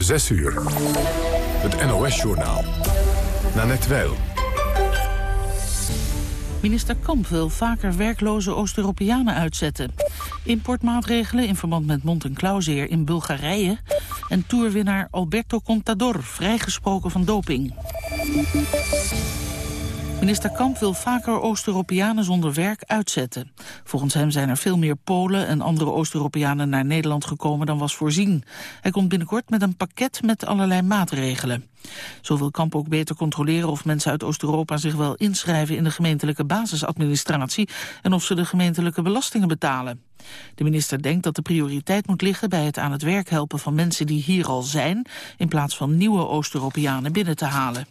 6 uur. Het NOS-journaal. Nanette Weil. Minister Kamp wil vaker werkloze Oost-Europeanen uitzetten. Importmaatregelen in verband met Mont in Bulgarije. En toerwinnaar Alberto Contador, vrijgesproken van doping. Minister Kamp wil vaker Oost-Europeanen zonder werk uitzetten. Volgens hem zijn er veel meer Polen en andere Oost-Europeanen naar Nederland gekomen dan was voorzien. Hij komt binnenkort met een pakket met allerlei maatregelen. Zo wil Kamp ook beter controleren of mensen uit Oost-Europa zich wel inschrijven in de gemeentelijke basisadministratie en of ze de gemeentelijke belastingen betalen. De minister denkt dat de prioriteit moet liggen bij het aan het werk helpen van mensen die hier al zijn, in plaats van nieuwe Oost-Europeanen binnen te halen.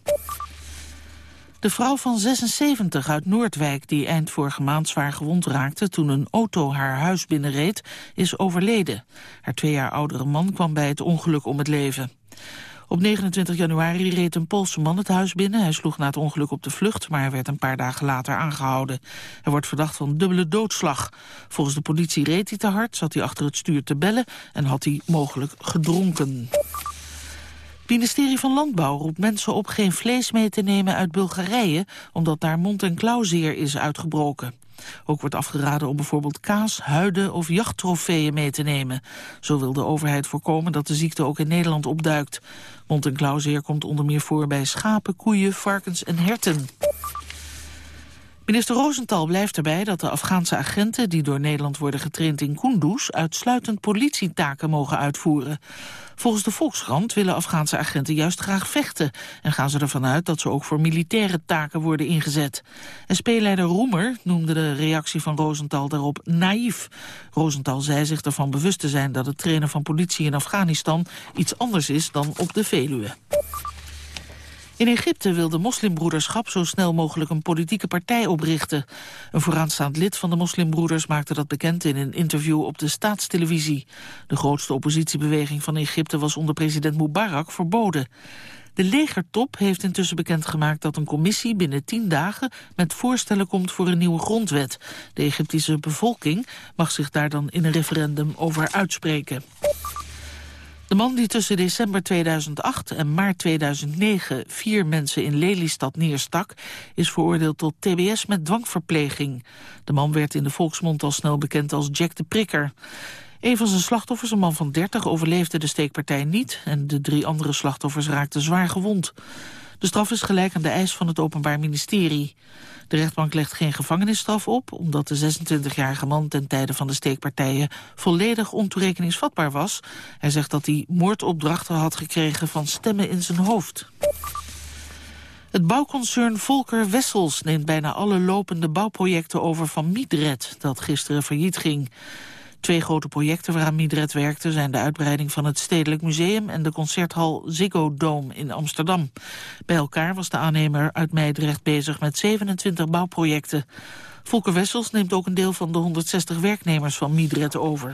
De vrouw van 76 uit Noordwijk, die eind vorige maand zwaar gewond raakte toen een auto haar huis binnenreed, is overleden. Haar twee jaar oudere man kwam bij het ongeluk om het leven. Op 29 januari reed een Poolse man het huis binnen. Hij sloeg na het ongeluk op de vlucht, maar werd een paar dagen later aangehouden. Hij wordt verdacht van dubbele doodslag. Volgens de politie reed hij te hard, zat hij achter het stuur te bellen en had hij mogelijk gedronken. Het ministerie van Landbouw roept mensen op geen vlees mee te nemen uit Bulgarije, omdat daar mond- en klauwzeer is uitgebroken. Ook wordt afgeraden om bijvoorbeeld kaas, huiden of jachttrofeeën mee te nemen. Zo wil de overheid voorkomen dat de ziekte ook in Nederland opduikt. Mond- en klauwzeer komt onder meer voor bij schapen, koeien, varkens en herten. Minister Rosenthal blijft erbij dat de Afghaanse agenten... die door Nederland worden getraind in Kunduz... uitsluitend politietaken mogen uitvoeren. Volgens de Volkskrant willen Afghaanse agenten juist graag vechten... en gaan ze ervan uit dat ze ook voor militaire taken worden ingezet. SP-leider Roemer noemde de reactie van Rosenthal daarop naïef. Rosenthal zei zich ervan bewust te zijn dat het trainen van politie in Afghanistan... iets anders is dan op de Veluwe. In Egypte wil de moslimbroederschap zo snel mogelijk een politieke partij oprichten. Een vooraanstaand lid van de moslimbroeders maakte dat bekend in een interview op de staatstelevisie. De grootste oppositiebeweging van Egypte was onder president Mubarak verboden. De legertop heeft intussen bekendgemaakt dat een commissie binnen tien dagen met voorstellen komt voor een nieuwe grondwet. De Egyptische bevolking mag zich daar dan in een referendum over uitspreken. De man die tussen december 2008 en maart 2009 vier mensen in Lelystad neerstak, is veroordeeld tot tbs met dwangverpleging. De man werd in de volksmond al snel bekend als Jack de Prikker. Een van zijn slachtoffers, een man van 30, overleefde de steekpartij niet... en de drie andere slachtoffers raakten zwaar gewond. De straf is gelijk aan de eis van het Openbaar Ministerie. De rechtbank legt geen gevangenisstraf op... omdat de 26-jarige man ten tijde van de steekpartijen... volledig ontoerekeningsvatbaar was. Hij zegt dat hij moordopdrachten had gekregen van stemmen in zijn hoofd. Het bouwconcern Volker Wessels neemt bijna alle lopende bouwprojecten over van Midred... dat gisteren failliet ging. Twee grote projecten waaraan Midred werkte zijn de uitbreiding van het Stedelijk Museum en de concerthal Ziggo Dome in Amsterdam. Bij elkaar was de aannemer uit Meidrecht bezig met 27 bouwprojecten. Volker Wessels neemt ook een deel van de 160 werknemers van Midred over.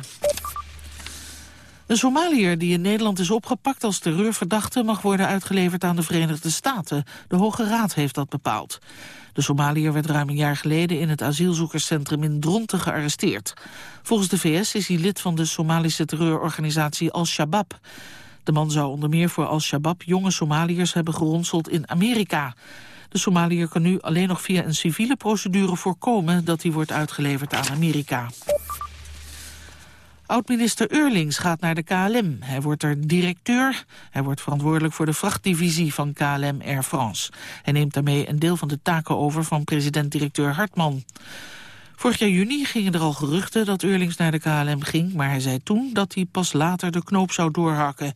Een Somaliër die in Nederland is opgepakt als terreurverdachte... mag worden uitgeleverd aan de Verenigde Staten. De Hoge Raad heeft dat bepaald. De Somaliër werd ruim een jaar geleden in het asielzoekerscentrum in Dronten gearresteerd. Volgens de VS is hij lid van de Somalische terreurorganisatie Al-Shabaab. De man zou onder meer voor Al-Shabaab jonge Somaliërs hebben geronseld in Amerika. De Somaliër kan nu alleen nog via een civiele procedure voorkomen dat hij wordt uitgeleverd aan Amerika. Oud-minister Eurlings gaat naar de KLM. Hij wordt er directeur. Hij wordt verantwoordelijk voor de vrachtdivisie van KLM Air France. Hij neemt daarmee een deel van de taken over van president-directeur Hartman. Vorig jaar juni gingen er al geruchten dat Eurlings naar de KLM ging... maar hij zei toen dat hij pas later de knoop zou doorhakken.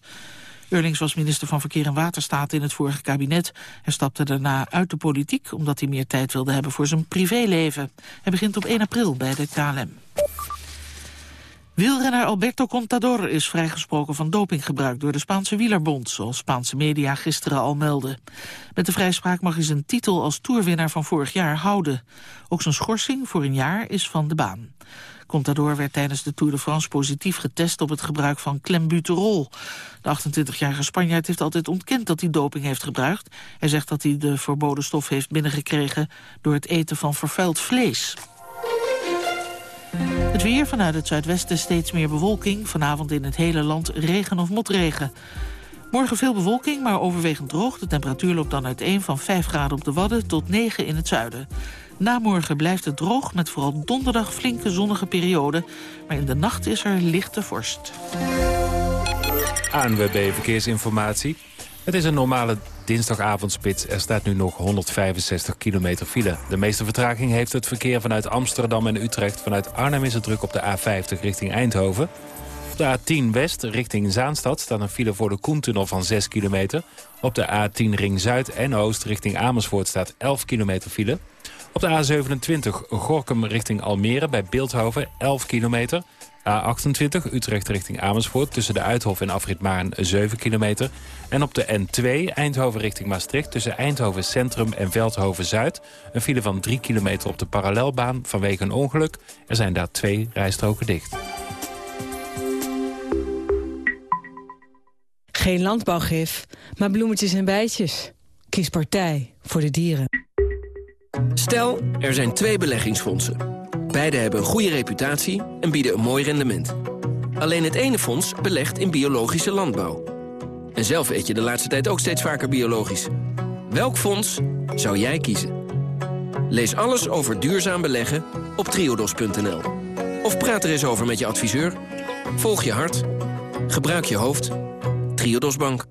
Eurlings was minister van Verkeer en Waterstaat in het vorige kabinet. Hij stapte daarna uit de politiek omdat hij meer tijd wilde hebben voor zijn privéleven. Hij begint op 1 april bij de KLM. Wielrenner Alberto Contador is vrijgesproken van dopinggebruik door de Spaanse wielerbond, zoals Spaanse media gisteren al meldden. Met de vrijspraak mag hij zijn titel als toerwinnaar van vorig jaar houden. Ook zijn schorsing voor een jaar is van de baan. Contador werd tijdens de Tour de France positief getest op het gebruik van klembuterol. De 28-jarige Spanjaard heeft altijd ontkend dat hij doping heeft gebruikt. Hij zegt dat hij de verboden stof heeft binnengekregen door het eten van vervuild vlees. Het weer vanuit het zuidwesten steeds meer bewolking. Vanavond in het hele land regen of motregen. Morgen veel bewolking, maar overwegend droog. De temperatuur loopt dan uiteen van 5 graden op de Wadden tot 9 in het zuiden. Na morgen blijft het droog, met vooral donderdag flinke zonnige periode. Maar in de nacht is er lichte vorst. ANWB Verkeersinformatie. Het is een normale dinsdagavondspits. Er staat nu nog 165 kilometer file. De meeste vertraging heeft het verkeer vanuit Amsterdam en Utrecht. Vanuit Arnhem is het druk op de A50 richting Eindhoven. Op de A10 West richting Zaanstad staat een file voor de Koentunnel van 6 kilometer. Op de A10 Ring Zuid en Oost richting Amersfoort staat 11 kilometer file. Op de A27 Gorkum richting Almere bij Beeldhoven 11 kilometer. A28 Utrecht richting Amersfoort tussen de Uithof en Afrit Maarn 7 kilometer. En op de N2 Eindhoven richting Maastricht tussen Eindhoven Centrum en Veldhoven Zuid. Een file van 3 kilometer op de parallelbaan vanwege een ongeluk. Er zijn daar twee rijstroken dicht. Geen landbouwgif, maar bloemetjes en bijtjes. Kies partij voor de dieren. Stel, er zijn twee beleggingsfondsen. Beide hebben een goede reputatie en bieden een mooi rendement. Alleen het ene fonds belegt in biologische landbouw. En zelf eet je de laatste tijd ook steeds vaker biologisch. Welk fonds zou jij kiezen? Lees alles over duurzaam beleggen op triodos.nl. Of praat er eens over met je adviseur. Volg je hart. Gebruik je hoofd. Triodos Bank.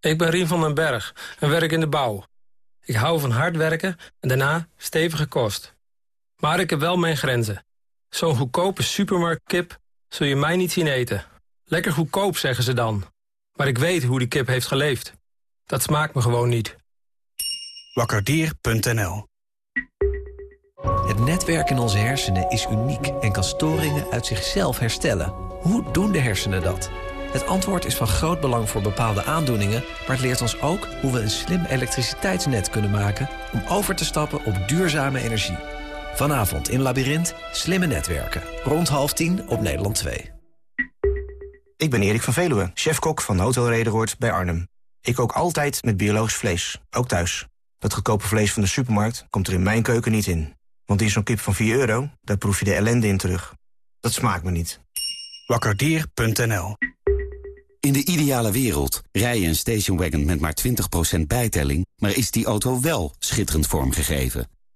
Ik ben Rien van den Berg en werk in de bouw. Ik hou van hard werken en daarna stevige kost. Maar ik heb wel mijn grenzen. Zo'n goedkope supermarktkip zul je mij niet zien eten. Lekker goedkoop, zeggen ze dan. Maar ik weet hoe die kip heeft geleefd. Dat smaakt me gewoon niet. Wakkerdier.nl Het netwerk in onze hersenen is uniek en kan storingen uit zichzelf herstellen. Hoe doen de hersenen dat? Het antwoord is van groot belang voor bepaalde aandoeningen... maar het leert ons ook hoe we een slim elektriciteitsnet kunnen maken... om over te stappen op duurzame energie. Vanavond in Labyrinth, slimme netwerken. Rond half tien op Nederland 2. Ik ben Erik van Veluwe, chefkok van Hotel Rederoord bij Arnhem. Ik kook altijd met biologisch vlees, ook thuis. Dat goedkope vlees van de supermarkt komt er in mijn keuken niet in. Want in zo'n kip van 4 euro, daar proef je de ellende in terug. Dat smaakt me niet. Wakkerdier.nl In de ideale wereld rij je een stationwagon met maar 20% bijtelling... maar is die auto wel schitterend vormgegeven?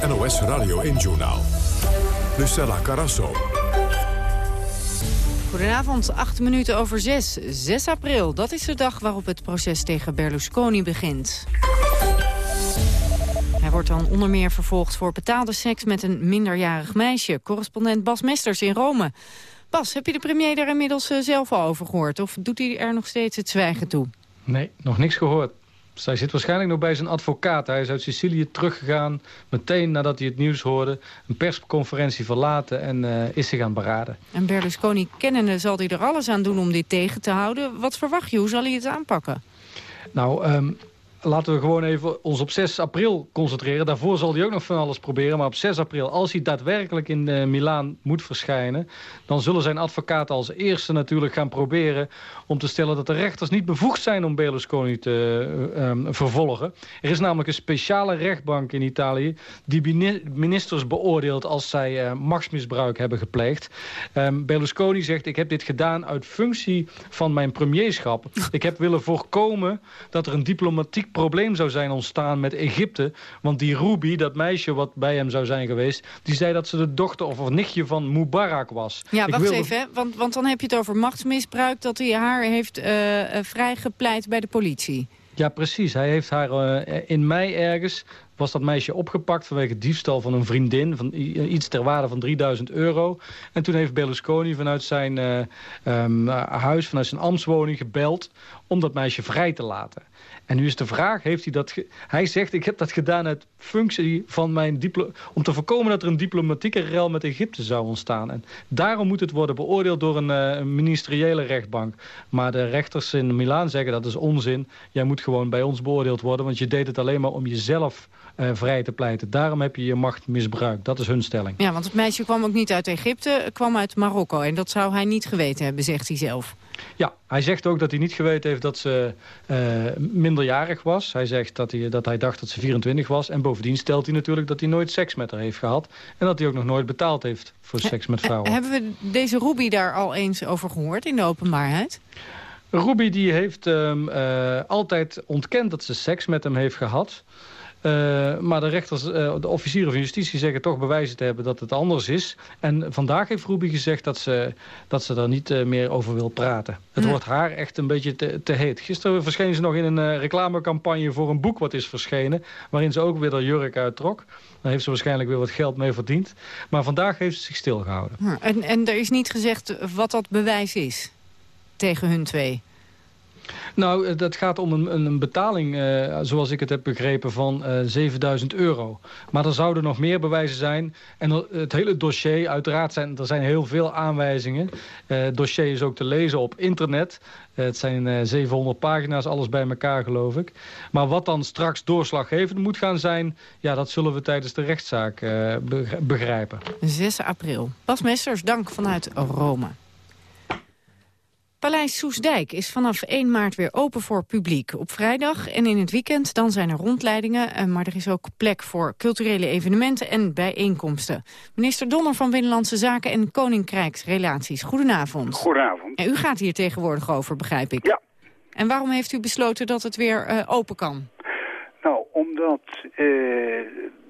Het NOS Radio 1-journaal. Lucella Carasso. Goedenavond, acht minuten over zes. 6 april, dat is de dag waarop het proces tegen Berlusconi begint. Hij wordt dan onder meer vervolgd voor betaalde seks met een minderjarig meisje. Correspondent Bas Mesters in Rome. Bas, heb je de premier daar inmiddels eh, zelf al over gehoord? Of doet hij er nog steeds het zwijgen toe? Nee, nog niks gehoord. Dus hij zit waarschijnlijk nog bij zijn advocaat. Hij is uit Sicilië teruggegaan, meteen nadat hij het nieuws hoorde. Een persconferentie verlaten en uh, is zich aan beraden. En Berlusconi kennende zal hij er alles aan doen om dit tegen te houden. Wat verwacht je? Hoe zal hij het aanpakken? Nou, um, laten we gewoon even ons op 6 april concentreren. Daarvoor zal hij ook nog van alles proberen. Maar op 6 april, als hij daadwerkelijk in uh, Milaan moet verschijnen... dan zullen zijn advocaten als eerste natuurlijk gaan proberen... om te stellen dat de rechters niet bevoegd zijn om Berlusconi te uh, um, vervolgen. Er is namelijk een speciale rechtbank in Italië... die ministers beoordeelt als zij uh, machtsmisbruik hebben gepleegd. Um, Berlusconi zegt, ik heb dit gedaan uit functie van mijn premierschap. Ik heb willen voorkomen dat er een diplomatiek probleem zou zijn ontstaan met Egypte. Want die Ruby, dat meisje wat bij hem zou zijn geweest... die zei dat ze de dochter of nichtje van Mubarak was. Ja, wacht wilde... even, want, want dan heb je het over machtsmisbruik... dat hij haar heeft uh, vrijgepleit bij de politie. Ja, precies. Hij heeft haar uh, in mei ergens was dat meisje opgepakt vanwege diefstal van een vriendin... van iets ter waarde van 3000 euro. En toen heeft Berlusconi vanuit zijn um, huis, vanuit zijn ambtswoning gebeld... om dat meisje vrij te laten. En nu is de vraag, heeft hij dat... Hij zegt, ik heb dat gedaan uit functie van mijn diplo om te voorkomen dat er een diplomatieke rel met Egypte zou ontstaan. En daarom moet het worden beoordeeld door een, uh, ministeriële rechtbank. Maar de rechters in Milaan zeggen dat is onzin. Jij moet gewoon bij ons beoordeeld worden, want je deed het alleen maar om jezelf vrij te pleiten. Daarom heb je je macht misbruikt. Dat is hun stelling. Ja, want het meisje kwam ook niet uit Egypte, kwam uit Marokko. En dat zou hij niet geweten hebben, zegt hij zelf. Ja, hij zegt ook dat hij niet geweten heeft dat ze uh, minderjarig was. Hij zegt dat hij, dat hij dacht dat ze 24 was. En bovendien stelt hij natuurlijk dat hij nooit seks met haar heeft gehad. En dat hij ook nog nooit betaald heeft voor seks met vrouwen. Hebben we deze Ruby daar al eens over gehoord in de openbaarheid? Ruby die heeft um, uh, altijd ontkend dat ze seks met hem heeft gehad. Uh, maar de rechters, uh, de officieren van justitie zeggen toch bewijzen te hebben dat het anders is. En vandaag heeft Ruby gezegd dat ze, dat ze daar niet uh, meer over wil praten. Het wordt haar echt een beetje te, te heet. Gisteren verscheen ze nog in een reclamecampagne voor een boek wat is verschenen. Waarin ze ook weer de jurk uittrok. Daar heeft ze waarschijnlijk weer wat geld mee verdiend. Maar vandaag heeft ze zich stilgehouden. En, en er is niet gezegd wat dat bewijs is tegen hun twee? Nou, eh, dat gaat om een, een betaling, uh, zoals ik het heb begrepen, van uh, 7000 euro. Maar er zouden nog meer bewijzen zijn. En het hele dossier, uiteraard zijn er zijn heel veel aanwijzingen. Het dossier is ook te lezen op internet. het zijn 700 pagina's, alles bij elkaar geloof ik. Maar wat dan straks doorslaggevend moet gaan zijn... ja, dat zullen we tijdens de rechtszaak begrijpen. 6 april. Bas Messers, dank vanuit Rome. Paleis Soesdijk is vanaf 1 maart weer open voor publiek. Op vrijdag en in het weekend dan zijn er rondleidingen... Eh, maar er is ook plek voor culturele evenementen en bijeenkomsten. Minister Donner van Binnenlandse Zaken en Koninkrijksrelaties. Goedenavond. Goedenavond. En u gaat hier tegenwoordig over, begrijp ik. Ja. En waarom heeft u besloten dat het weer uh, open kan? Nou, omdat uh,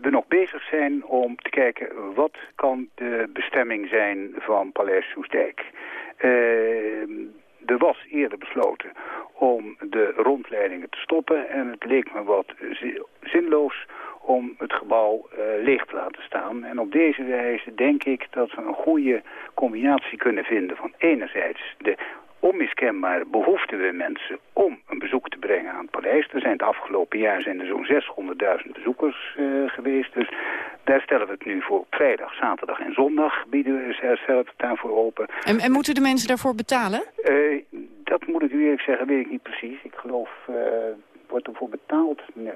we nog bezig zijn om te kijken... wat kan de bestemming zijn van Paleis Soesdijk... Uh, er was eerder besloten om de rondleidingen te stoppen. En het leek me wat zinloos om het gebouw uh, leeg te laten staan. En op deze wijze denk ik dat we een goede combinatie kunnen vinden van enerzijds de onmiskenbare behoefte bij mensen om een bezoek te brengen aan het paleis. Er zijn het afgelopen jaar zijn er zo'n 600.000 bezoekers uh, geweest. Dus daar stellen we het nu voor vrijdag, zaterdag en zondag bieden we het daarvoor open. En, en moeten de mensen daarvoor betalen? Uh, dat moet ik u eerlijk zeggen, weet ik niet precies. Ik geloof, uh, wordt ervoor betaald? Nee.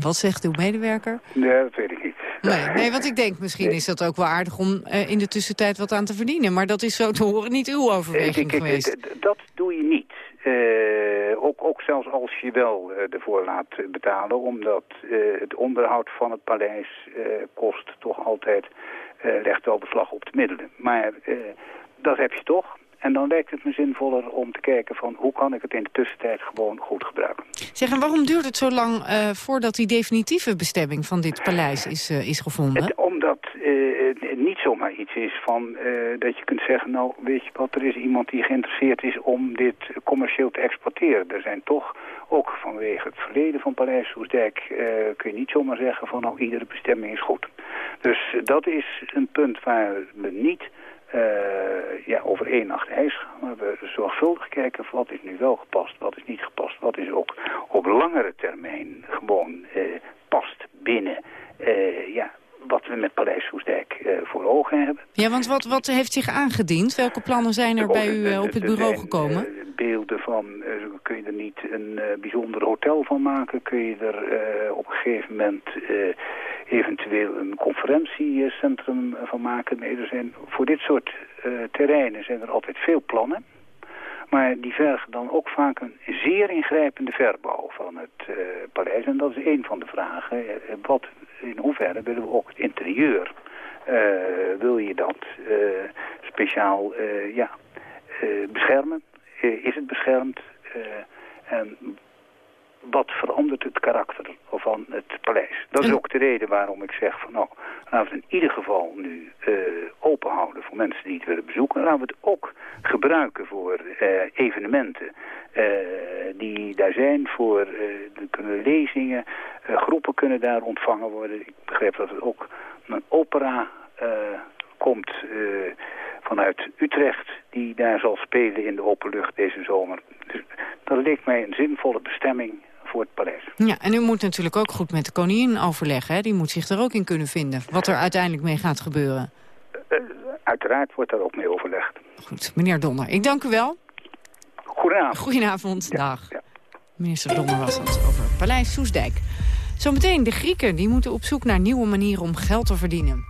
Wat zegt uw medewerker? Nee, dat weet ik niet. Nee, nee want ik denk misschien nee. is dat ook wel aardig om uh, in de tussentijd wat aan te verdienen. Maar dat is zo te horen niet uw overweging ik, geweest. Ik, dat doe je niet. Uh, ook, ook zelfs als je wel uh, ervoor laat betalen, omdat het onderhoud van het paleis kost toch altijd, legt wel beslag op de middelen. Maar dat heb je toch. En dan lijkt het me zinvoller om te kijken van hoe kan ik het in de tussentijd gewoon goed gebruiken. Zeg, en waarom duurt het zo lang uh, voordat die definitieve bestemming van dit paleis is, uh, is gevonden? Het, omdat het niet zomaar iets is van dat je kunt zeggen, nou weet je wat, er is iemand die geïnteresseerd is om dit commercieel te exporteren. Er zijn toch ook vanwege het verleden van Paleis Soesdijk kun je niet zomaar zeggen van nou iedere bestemming is goed. Dus dat is een punt waar we niet uh, ja, over één nacht ijs gaan we zorgvuldig kijken wat is nu wel gepast, wat is niet gepast, wat is ook op langere termijn gewoon uh, past binnen uh, ja, wat we met Paleis Soesdijk voor ogen hebben. Ja, want wat, wat heeft zich aangediend? Welke plannen zijn er bij u op het bureau gekomen? beelden van, kun je er niet een bijzonder hotel van maken? Kun je er op een gegeven moment eventueel een conferentiecentrum van maken. Nee, zijn, voor dit soort uh, terreinen zijn er altijd veel plannen. Maar die vergen dan ook vaak een zeer ingrijpende verbouw van het uh, paleis. En dat is een van de vragen. Wat, in hoeverre willen we ook het interieur... wil je dat speciaal ja, beschermen? is het beschermd? en wat verandert het karakter van het paleis. Dat is ook de reden waarom ik zeg van nou, laten we het in ieder geval nu uh, open houden voor mensen die het willen bezoeken. Laten we het ook gebruiken voor uh, evenementen die daar zijn voor, er kunnen lezingen, groepen kunnen daar ontvangen worden. Ik begreep dat het ook een opera komt vanuit Utrecht die daar zal spelen in de open lucht deze zomer. Dus dat leek mij een zinvolle bestemming voor het paleis. Ja, en u moet natuurlijk ook goed met de koningin overleggen. Hè? Die moet zich er ook in kunnen vinden. Wat er uiteindelijk mee gaat gebeuren. Uh, uiteraard wordt daar ook mee overlegd. Goed, meneer Donner. Ik dank u wel. Goedenavond. Goedenavond, dag. Ja. Minister Donner was het over Paleis Soesdijk. Zometeen de Grieken die moeten op zoek naar nieuwe manieren om geld te verdienen.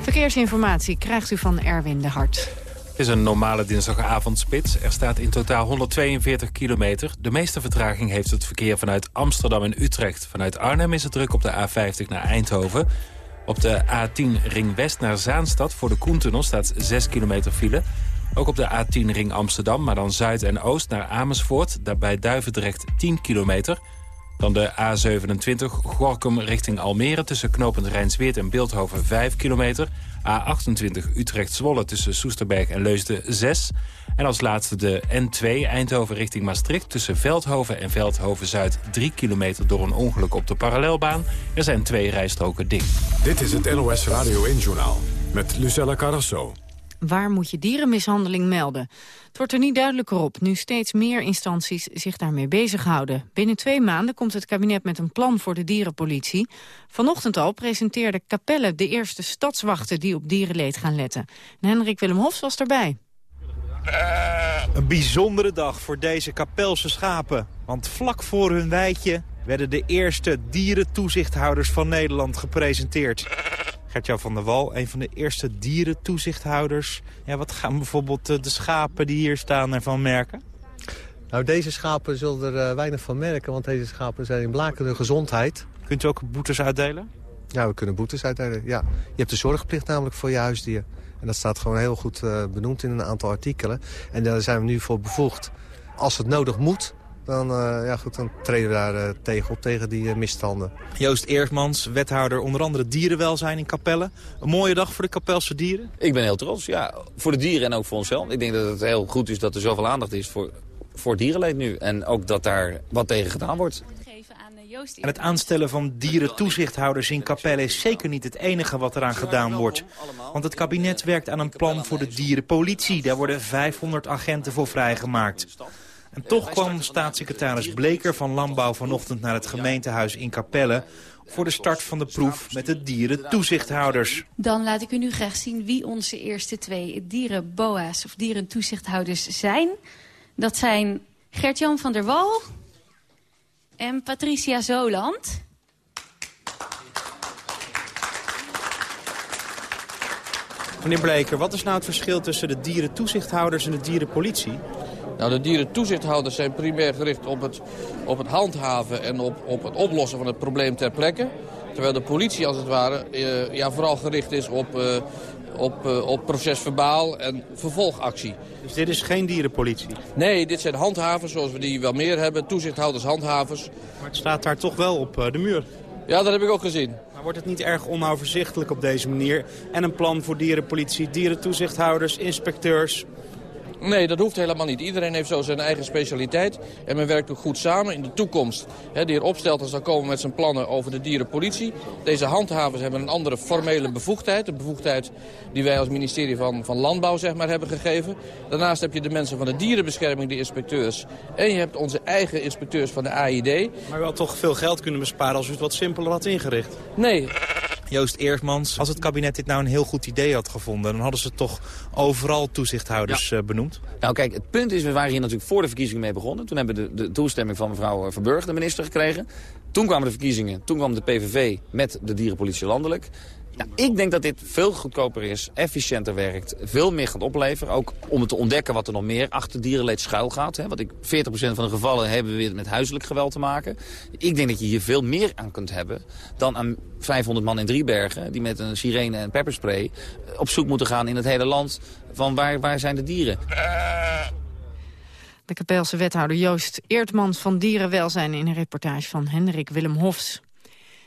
Verkeersinformatie krijgt u van Erwin de Hart. Het is een normale dinsdagavondspits. Er staat in totaal 142 kilometer. De meeste vertraging heeft het verkeer vanuit Amsterdam en Utrecht. Vanuit Arnhem is het druk op de A50 naar Eindhoven. Op de A10 Ring West naar Zaanstad voor de Koentunnel staat 6 kilometer file. Ook op de A10 Ring Amsterdam, maar dan Zuid en Oost naar Amersfoort. Daarbij Duivendrecht 10 kilometer. Dan de A27 Gorkum richting Almere tussen knopend Rijnsweert en Beeldhoven 5 kilometer. A28 Utrecht-Zwolle tussen Soesterberg en Leusden 6. En als laatste de N2 Eindhoven richting Maastricht... tussen Veldhoven en Veldhoven-Zuid 3 kilometer door een ongeluk op de parallelbaan. Er zijn twee rijstroken dicht. Dit is het NOS Radio 1-journaal met Lucella Carrasso. Waar moet je dierenmishandeling melden? Het wordt er niet duidelijker op, nu steeds meer instanties zich daarmee bezighouden. Binnen twee maanden komt het kabinet met een plan voor de dierenpolitie. Vanochtend al presenteerde Capelle de eerste stadswachten die op dierenleed gaan letten. En Hendrik Willem Hofs was erbij. Een bijzondere dag voor deze Kapelse schapen. Want vlak voor hun weidje werden de eerste dierentoezichthouders van Nederland gepresenteerd. Gertjan van der Wal, een van de eerste dierentoezichthouders. Ja, wat gaan bijvoorbeeld eh, de schapen die hier staan ervan merken? Nou, deze schapen zullen er uh, weinig van merken, want deze schapen zijn in blakende gezondheid. Kunt u ook boetes uitdelen? Ja, we kunnen boetes uitdelen, ja. Je hebt de zorgplicht namelijk voor je huisdier. En dat staat gewoon heel goed uh, benoemd in een aantal artikelen. En daar zijn we nu voor bevoegd. Als het nodig moet, dan, uh, ja goed, dan treden we daar uh, tegen op, tegen die uh, misstanden. Joost Eersmans, wethouder onder andere dierenwelzijn in Capelle. Een mooie dag voor de Kapelse dieren? Ik ben heel trots, ja. Voor de dieren en ook voor onszelf. Ik denk dat het heel goed is dat er zoveel aandacht is voor, voor dierenleed nu. En ook dat daar wat tegen gedaan wordt. En het aanstellen van dierentoezichthouders in Capelle is zeker niet het enige wat eraan gedaan wordt. Want het kabinet werkt aan een plan voor de dierenpolitie. Daar worden 500 agenten voor vrijgemaakt. En toch kwam staatssecretaris Bleker van Landbouw vanochtend naar het gemeentehuis in Capelle voor de start van de proef met de dierentoezichthouders. Dan laat ik u nu graag zien wie onze eerste twee dierenboa's of dierentoezichthouders zijn. Dat zijn Gert-Jan van der Wal en Patricia Zoland. Meneer Bleker, wat is nou het verschil tussen de dierentoezichthouders en de dierenpolitie? Nou, de dierentoezichthouders zijn primair gericht op het, op het handhaven en op, op het oplossen van het probleem ter plekke. Terwijl de politie als het ware eh, ja, vooral gericht is op, uh, op, uh, op procesverbaal en vervolgactie. Dus dit is geen dierenpolitie? Nee, dit zijn handhavers zoals we die wel meer hebben. Toezichthouders, handhavers. Maar het staat daar toch wel op de muur? Ja, dat heb ik ook gezien. Maar wordt het niet erg onoverzichtelijk op deze manier? En een plan voor dierenpolitie, dierentoezichthouders, inspecteurs... Nee, dat hoeft helemaal niet. Iedereen heeft zo zijn eigen specialiteit. En men werkt ook goed samen. In de toekomst, hè, de heer Opstelten zal komen met zijn plannen over de dierenpolitie. Deze handhavers hebben een andere formele bevoegdheid. Een bevoegdheid die wij als ministerie van, van Landbouw zeg maar, hebben gegeven. Daarnaast heb je de mensen van de dierenbescherming, de inspecteurs. En je hebt onze eigen inspecteurs van de AID. Maar had toch veel geld kunnen besparen als u het wat simpeler had ingericht? Nee. Joost Eersmans, als het kabinet dit nou een heel goed idee had gevonden... dan hadden ze toch overal toezichthouders ja. benoemd? Nou kijk, het punt is, we waren hier natuurlijk voor de verkiezingen mee begonnen. Toen hebben we de, de toestemming van mevrouw Verburg, de minister, gekregen. Toen kwamen de verkiezingen, toen kwam de PVV met de dierenpolitie landelijk. Nou, ik denk dat dit veel goedkoper is, efficiënter werkt, veel meer gaat opleveren. Ook om te ontdekken wat er nog meer achter dierenleed schuil gaat. Hè. Want ik, 40% van de gevallen hebben we weer met huiselijk geweld te maken. Ik denk dat je hier veel meer aan kunt hebben dan aan 500 man in Driebergen... die met een sirene en pepperspray op zoek moeten gaan in het hele land... van waar, waar zijn de dieren. De Kapelse wethouder Joost Eertmans van Dierenwelzijn... in een reportage van Hendrik Willem Hofs.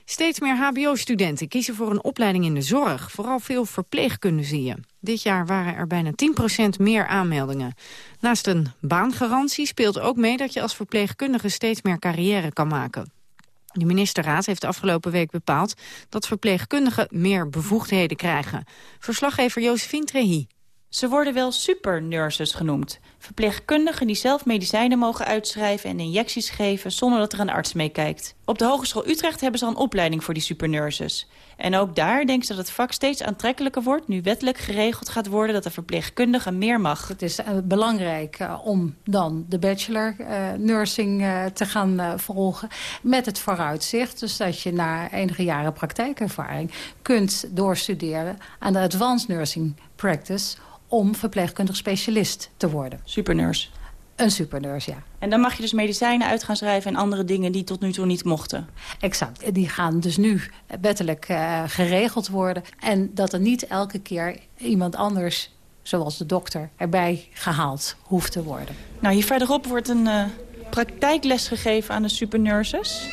Steeds meer hbo-studenten kiezen voor een opleiding in de zorg. Vooral veel verpleegkunde zie je. Dit jaar waren er bijna 10% meer aanmeldingen. Naast een baangarantie speelt ook mee dat je als verpleegkundige steeds meer carrière kan maken. De ministerraad heeft afgelopen week bepaald dat verpleegkundigen meer bevoegdheden krijgen. Verslaggever Josephine Trehi. Ze worden wel supernurses genoemd. Verpleegkundigen die zelf medicijnen mogen uitschrijven en injecties geven zonder dat er een arts meekijkt. Op de Hogeschool Utrecht hebben ze al een opleiding voor die supernurses. En ook daar denken ze dat het vak steeds aantrekkelijker wordt... nu wettelijk geregeld gaat worden dat de verpleegkundige meer mag. Het is uh, belangrijk uh, om dan de bachelor uh, nursing te gaan volgen... met het vooruitzicht dus dat je na enige jaren praktijkervaring... kunt doorstuderen aan de advanced nursing practice om verpleegkundig specialist te worden. Supernurse. Een supernurse, ja. En dan mag je dus medicijnen uit gaan schrijven... en andere dingen die tot nu toe niet mochten. Exact. Die gaan dus nu wettelijk uh, geregeld worden. En dat er niet elke keer iemand anders, zoals de dokter... erbij gehaald hoeft te worden. Nou, hier verderop wordt een uh, praktijkles gegeven aan de supernurses...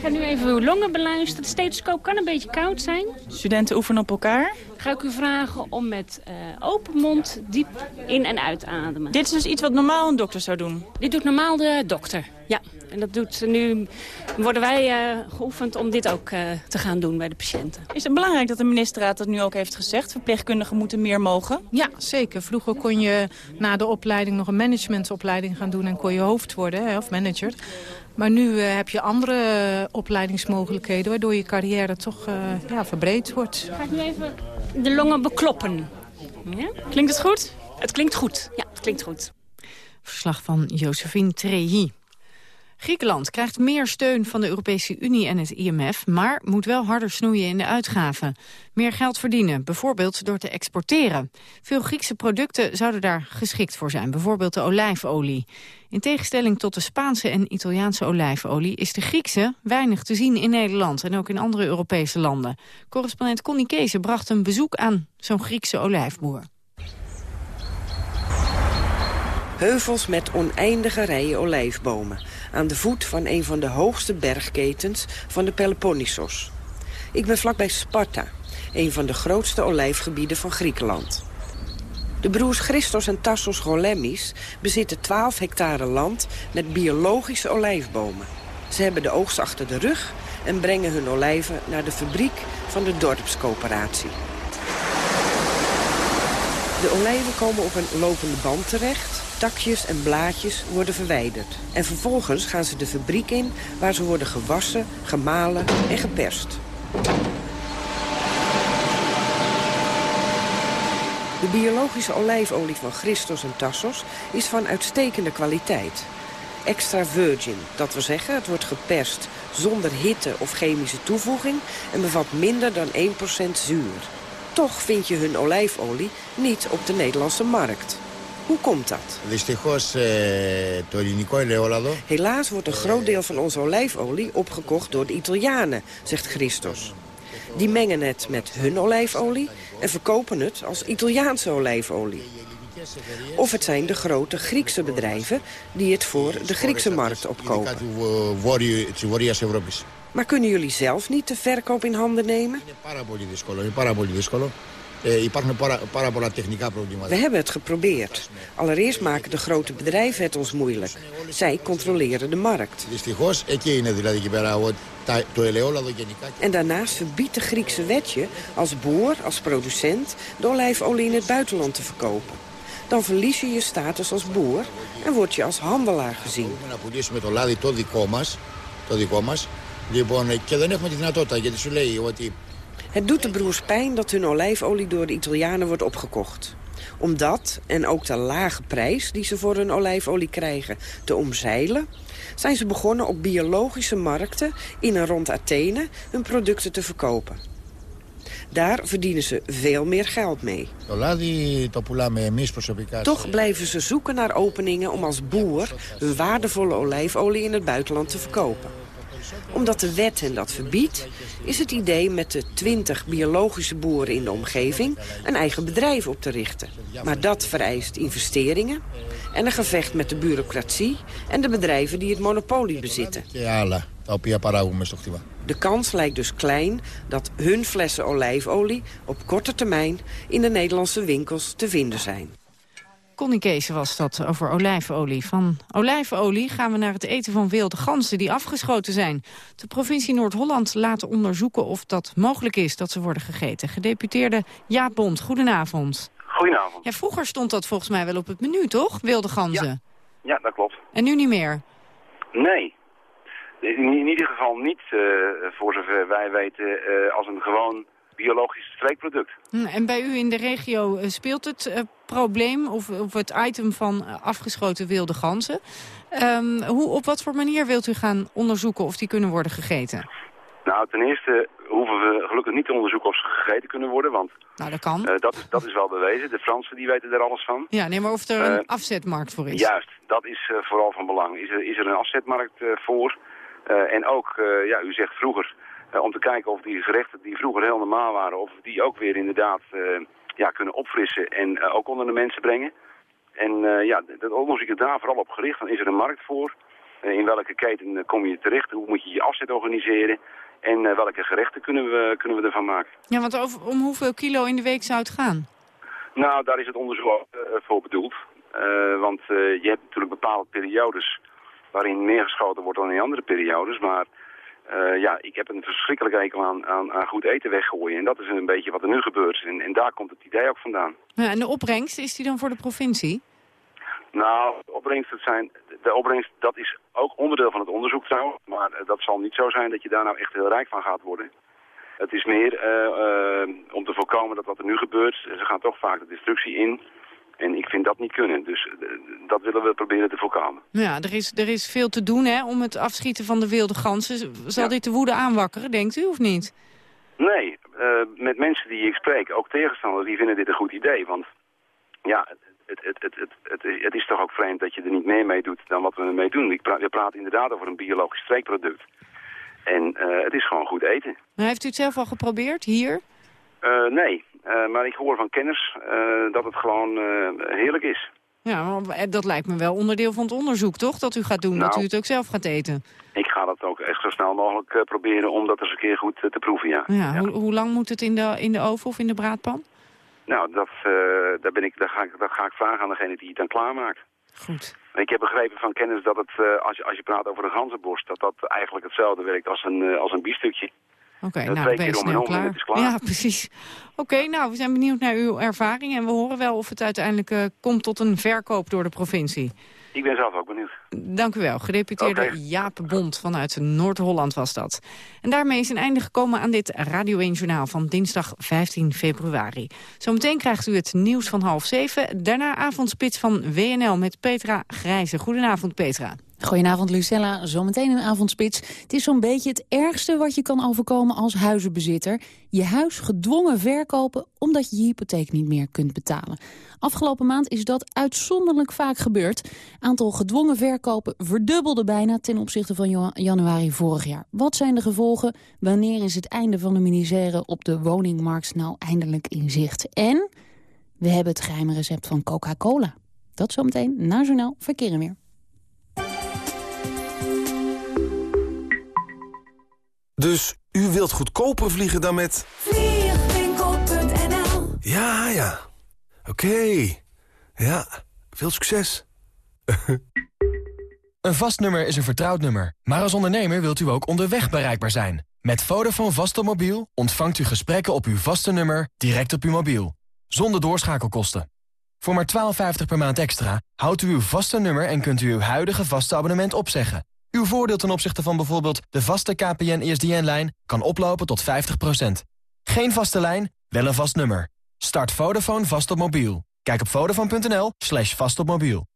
Ik ga nu even uw longen beluisteren. De stethoscoop kan een beetje koud zijn. Studenten oefenen op elkaar. Ga ik u vragen om met uh, open mond diep in- en uitademen. Dit is dus iets wat normaal een dokter zou doen? Dit doet normaal de dokter, ja. En dat doet nu worden wij uh, geoefend om dit ook uh, te gaan doen bij de patiënten. Is het belangrijk dat de ministerraad dat nu ook heeft gezegd? Verpleegkundigen moeten meer mogen? Ja, zeker. Vroeger kon je na de opleiding nog een managementopleiding gaan doen... en kon je hoofd worden, hè, of manager. Maar nu uh, heb je andere uh, opleidingsmogelijkheden... waardoor je carrière toch uh, ja, verbreed wordt. Ga ik nu even de longen bekloppen. Ja? Klinkt het goed? Het klinkt goed. Ja, het klinkt goed. Verslag van Josephine Trehi. Griekenland krijgt meer steun van de Europese Unie en het IMF... maar moet wel harder snoeien in de uitgaven. Meer geld verdienen, bijvoorbeeld door te exporteren. Veel Griekse producten zouden daar geschikt voor zijn, bijvoorbeeld de olijfolie. In tegenstelling tot de Spaanse en Italiaanse olijfolie... is de Griekse weinig te zien in Nederland en ook in andere Europese landen. Correspondent Connie Kees bracht een bezoek aan zo'n Griekse olijfboer. Heuvels met oneindige rijen olijfbomen aan de voet van een van de hoogste bergketens van de Peloponnesos. Ik ben vlakbij Sparta, een van de grootste olijfgebieden van Griekenland. De broers Christos en Tassos Golemmis bezitten 12 hectare land met biologische olijfbomen. Ze hebben de oogst achter de rug en brengen hun olijven naar de fabriek van de dorpscoöperatie. De olijven komen op een lopende band terecht. Takjes en blaadjes worden verwijderd. En vervolgens gaan ze de fabriek in waar ze worden gewassen, gemalen en geperst. De biologische olijfolie van Christos en Tassos is van uitstekende kwaliteit. Extra virgin, dat wil zeggen het wordt geperst zonder hitte of chemische toevoeging... en bevat minder dan 1% zuur. Toch vind je hun olijfolie niet op de Nederlandse markt. Hoe komt dat? Helaas wordt een groot deel van onze olijfolie opgekocht door de Italianen, zegt Christos. Die mengen het met hun olijfolie en verkopen het als Italiaanse olijfolie. Of het zijn de grote Griekse bedrijven die het voor de Griekse markt opkopen. Maar kunnen jullie zelf niet de verkoop in handen nemen? We hebben het geprobeerd. Allereerst maken de grote bedrijven het ons moeilijk. Zij controleren de markt. En daarnaast verbiedt de Griekse wetje als boer, als producent... de olijfolie in het buitenland te verkopen. Dan verlies je je status als boer en word je als handelaar gezien. Het doet de broers pijn dat hun olijfolie door de Italianen wordt opgekocht. Om dat, en ook de lage prijs die ze voor hun olijfolie krijgen, te omzeilen... zijn ze begonnen op biologische markten in en rond Athene hun producten te verkopen. Daar verdienen ze veel meer geld mee. Toch blijven ze zoeken naar openingen om als boer hun waardevolle olijfolie in het buitenland te verkopen omdat de wet hen dat verbiedt, is het idee met de 20 biologische boeren in de omgeving een eigen bedrijf op te richten. Maar dat vereist investeringen en een gevecht met de bureaucratie en de bedrijven die het monopolie bezitten. De De kans lijkt dus klein dat hun flessen olijfolie op korte termijn in de Nederlandse winkels te vinden zijn. Connie Kees was dat over olijfolie. Van olijfolie gaan we naar het eten van wilde ganzen die afgeschoten zijn. De provincie Noord-Holland laat onderzoeken of dat mogelijk is dat ze worden gegeten. Gedeputeerde Jaap Bond, goedenavond. Goedenavond. Ja, vroeger stond dat volgens mij wel op het menu, toch? Wilde ganzen. Ja, dat klopt. En nu niet meer? Nee. In, in ieder geval niet, uh, voor zover wij weten, uh, als een gewoon biologisch streekproduct. Hm, en bij u in de regio uh, speelt het probleem of, of, het item van uh, afgeschoten wilde ganzen. Um, hoe, op wat voor manier wilt u gaan onderzoeken of die kunnen worden gegeten? Nou, ten eerste hoeven we gelukkig niet te onderzoeken of ze gegeten kunnen worden, want nou, dat, kan. dat, is, dat is wel bewezen. De Fransen die weten er alles van. Ja, nee, maar of er een afzetmarkt voor is? Juist, dat is vooral van belang. Is er, is er een afzetmarkt voor? en ook, ja, u zegt vroeger, om te kijken of die gerechten die vroeger heel normaal waren, of die ook weer inderdaad ja, kunnen opfrissen en uh, ook onder de mensen brengen. En ja, dat onderzoek is daar vooral op gericht. Dan is er een markt voor. in welke keten kom je terecht? Hoe moet je je afzet organiseren? En welke gerechten kunnen we, kunnen we ervan maken? Ja, want over, om hoeveel kilo in de week zou het gaan? Nou, daar is het onderzoek voor bedoeld. want je hebt natuurlijk bepaalde periodes waarin meer geschoten wordt dan in andere periodes. Maar uh, ja, ik heb een verschrikkelijke hekel aan, aan, aan, goed eten weggooien. En dat is een beetje wat er nu gebeurt. En, en daar komt het idee ook vandaan. Ja, en de opbrengst, is die dan voor de provincie? Nou, de opbrengst, dat, zijn, de opbrengst, dat is ook onderdeel van het onderzoek trouwens. Maar uh, dat zal niet zo zijn dat je daar nou echt heel rijk van gaat worden. Het is meer uh, om te voorkomen dat wat er nu gebeurt. Ze gaan toch vaak de destructie in. En ik vind dat niet kunnen. Dus dat willen we proberen te voorkomen. Ja, er is, er is veel te doen hè, om het afschieten van de wilde ganzen. Zal ja. dit de woede aanwakkeren, denkt u, of niet? Nee, uh, met mensen die ik spreek, ook tegenstanders, die vinden dit een goed idee. Want ja, het, het, het, het, het, het is toch ook vreemd dat je er niet meer mee doet dan wat we ermee doen. Ik pra we praten inderdaad over een biologisch streekproduct. En uh, het is gewoon goed eten. Maar heeft u het zelf al geprobeerd, hier? nee, uh, maar ik hoor van kenners dat het gewoon heerlijk is. Ja, maar dat lijkt me wel onderdeel van het onderzoek, toch? Dat u gaat doen, nou, dat u het ook zelf gaat eten. Ik ga dat ook echt zo snel mogelijk proberen om dat eens een keer goed te proeven, ja. ja, ja. Hoe, hoe, lang moet het in de, in de oven of in de braadpan? Nou, dat, daar, ben ik, daar, ga ik, dat ga ik vragen aan degene die het dan klaarmaakt. Goed. Ik heb begrepen van kennis dat het, als, je, als je praat over een ganzenborst, dat dat eigenlijk hetzelfde werkt als een, als een biefstukje. Oké, okay, nou, ben je snel klaar. klaar. Ja, precies. Oké, okay, nou, we zijn benieuwd naar uw ervaring... en we horen wel of het uiteindelijk uh, komt tot een verkoop door de provincie. Ik ben zelf ook benieuwd. Dank u wel. Gedeputeerde okay. Jaap Bond vanuit Noord-Holland was dat. En daarmee is een einde gekomen aan dit Radio 1 Journaal van dinsdag 15 februari. Zometeen krijgt u het nieuws van half zeven. Daarna avondspits van WNL met Petra Grijze. Goedenavond, Petra. Goedenavond Lucella, zometeen een avondspits. Het is zo'n beetje het ergste wat je kan overkomen als huizenbezitter. Je huis gedwongen verkopen omdat je je hypotheek niet meer kunt betalen. Afgelopen maand is dat uitzonderlijk vaak gebeurd. Aantal gedwongen verkopen verdubbelde bijna ten opzichte van januari vorig jaar. Wat zijn de gevolgen? Wanneer is het einde van de misère op de woningmarkt nou eindelijk in zicht? En we hebben het geheime recept van Coca-Cola. Dat zometeen na Journaal Verkeer Weer. Dus u wilt goedkoper vliegen dan met... Vliegwinkel.nl Ja, ja. Oké. Okay. Ja, veel succes. een vast nummer is een vertrouwd nummer. Maar als ondernemer wilt u ook onderweg bereikbaar zijn. Met Vodafone vaste mobiel ontvangt u gesprekken op uw vaste nummer direct op uw mobiel. Zonder doorschakelkosten. Voor maar 12,50 per maand extra houdt u uw vaste nummer... en kunt u uw huidige vaste abonnement opzeggen. Uw voordeel ten opzichte van bijvoorbeeld de vaste KPN-ESDN-lijn... kan oplopen tot 50%. Geen vaste lijn, wel een vast nummer. Start Vodafone vast op mobiel. Kijk op vodafone.nl slash vast op mobiel.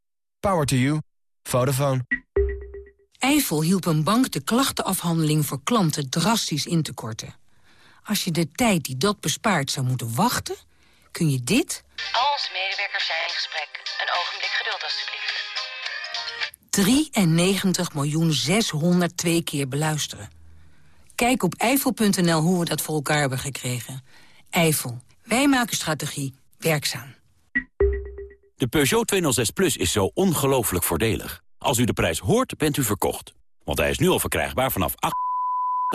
Power to you. Vodafone. Eifel hielp een bank de klachtenafhandeling voor klanten drastisch in te korten. Als je de tijd die dat bespaart zou moeten wachten, kun je dit... Al onze medewerkers zijn in gesprek. Een ogenblik geduld alstublieft. 93 miljoen 602 keer beluisteren. Kijk op eifel.nl hoe we dat voor elkaar hebben gekregen. Eifel, wij maken strategie werkzaam. De Peugeot 206 Plus is zo ongelooflijk voordelig. Als u de prijs hoort, bent u verkocht. Want hij is nu al verkrijgbaar vanaf 8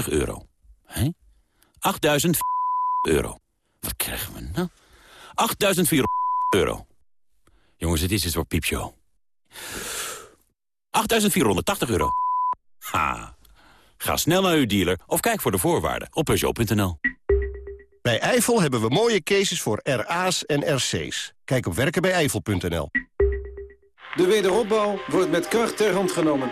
euro. Hé? 8.000 euro. Wat krijgen we nou? 8.400 euro. Jongens, het is een soort piepshow. 8.480 euro. Ha. Ga snel naar uw dealer of kijk voor de voorwaarden op Peugeot.nl. Bij Eifel hebben we mooie cases voor RA's en RC's. Kijk op werkenbijeifel.nl. De wederopbouw wordt met kracht ter hand genomen.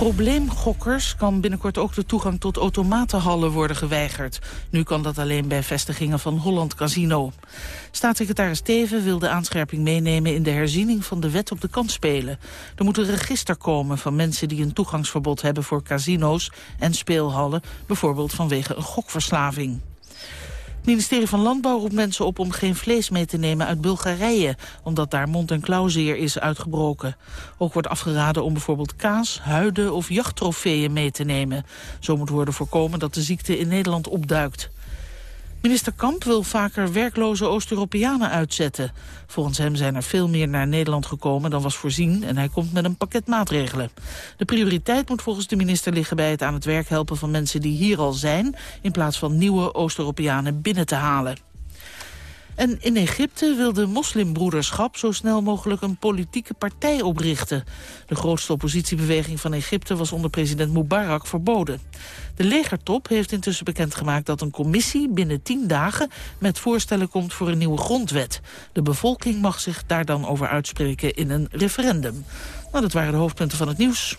Probleemgokkers kan binnenkort ook de toegang tot automatenhallen worden geweigerd. Nu kan dat alleen bij vestigingen van Holland Casino. Staatssecretaris Teven wil de aanscherping meenemen in de herziening van de wet op de kansspelen. Er moet een register komen van mensen die een toegangsverbod hebben voor casino's en speelhallen, bijvoorbeeld vanwege een gokverslaving. Het ministerie van Landbouw roept mensen op om geen vlees mee te nemen uit Bulgarije, omdat daar mond- en klauwzeer is uitgebroken. Ook wordt afgeraden om bijvoorbeeld kaas, huiden of jachttrofeeën mee te nemen. Zo moet worden voorkomen dat de ziekte in Nederland opduikt. Minister Kamp wil vaker werkloze Oost-Europeanen uitzetten. Volgens hem zijn er veel meer naar Nederland gekomen dan was voorzien... en hij komt met een pakket maatregelen. De prioriteit moet volgens de minister liggen bij het aan het werk helpen van mensen die hier al zijn... in plaats van nieuwe Oost-Europeanen binnen te halen. En in Egypte wil de moslimbroederschap zo snel mogelijk een politieke partij oprichten. De grootste oppositiebeweging van Egypte was onder president Mubarak verboden. De legertop heeft intussen bekendgemaakt dat een commissie binnen tien dagen met voorstellen komt voor een nieuwe grondwet. De bevolking mag zich daar dan over uitspreken in een referendum. Nou, dat waren de hoofdpunten van het nieuws.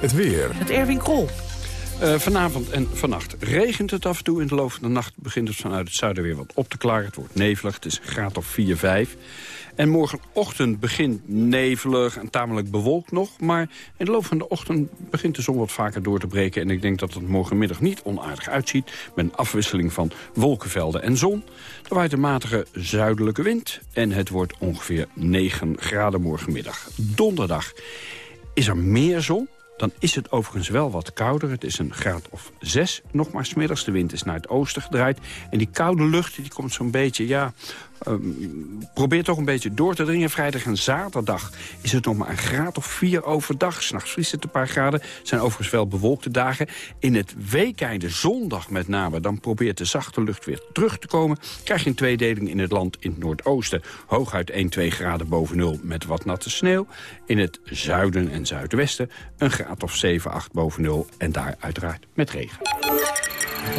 Het weer. Met Erwin Krol. Uh, vanavond en vannacht regent het af en toe. In de loop van de nacht begint het vanuit het zuiden weer wat op te klaren. Het wordt nevelig, het is graad of 4, 5. En morgenochtend begint nevelig en tamelijk bewolkt nog. Maar in de loop van de ochtend begint de zon wat vaker door te breken. En ik denk dat het morgenmiddag niet onaardig uitziet. Met een afwisseling van wolkenvelden en zon. Er waait een matige zuidelijke wind. En het wordt ongeveer 9 graden morgenmiddag. Donderdag is er meer zon. Dan is het overigens wel wat kouder. Het is een graad of 6 nog maar smiddags. De wind is naar het oosten gedraaid. En die koude lucht die komt zo'n beetje ja, Um, probeer toch een beetje door te dringen. Vrijdag en zaterdag is het nog maar een graad of vier overdag. S'nachts vriest het een paar graden. Zijn overigens wel bewolkte dagen. In het weekeinde, zondag met name, dan probeert de zachte lucht weer terug te komen. Krijg je een tweedeling in het land in het noordoosten. Hooguit 1, 2 graden boven nul met wat natte sneeuw. In het zuiden en zuidwesten een graad of 7, 8 boven nul. En daar uiteraard met regen.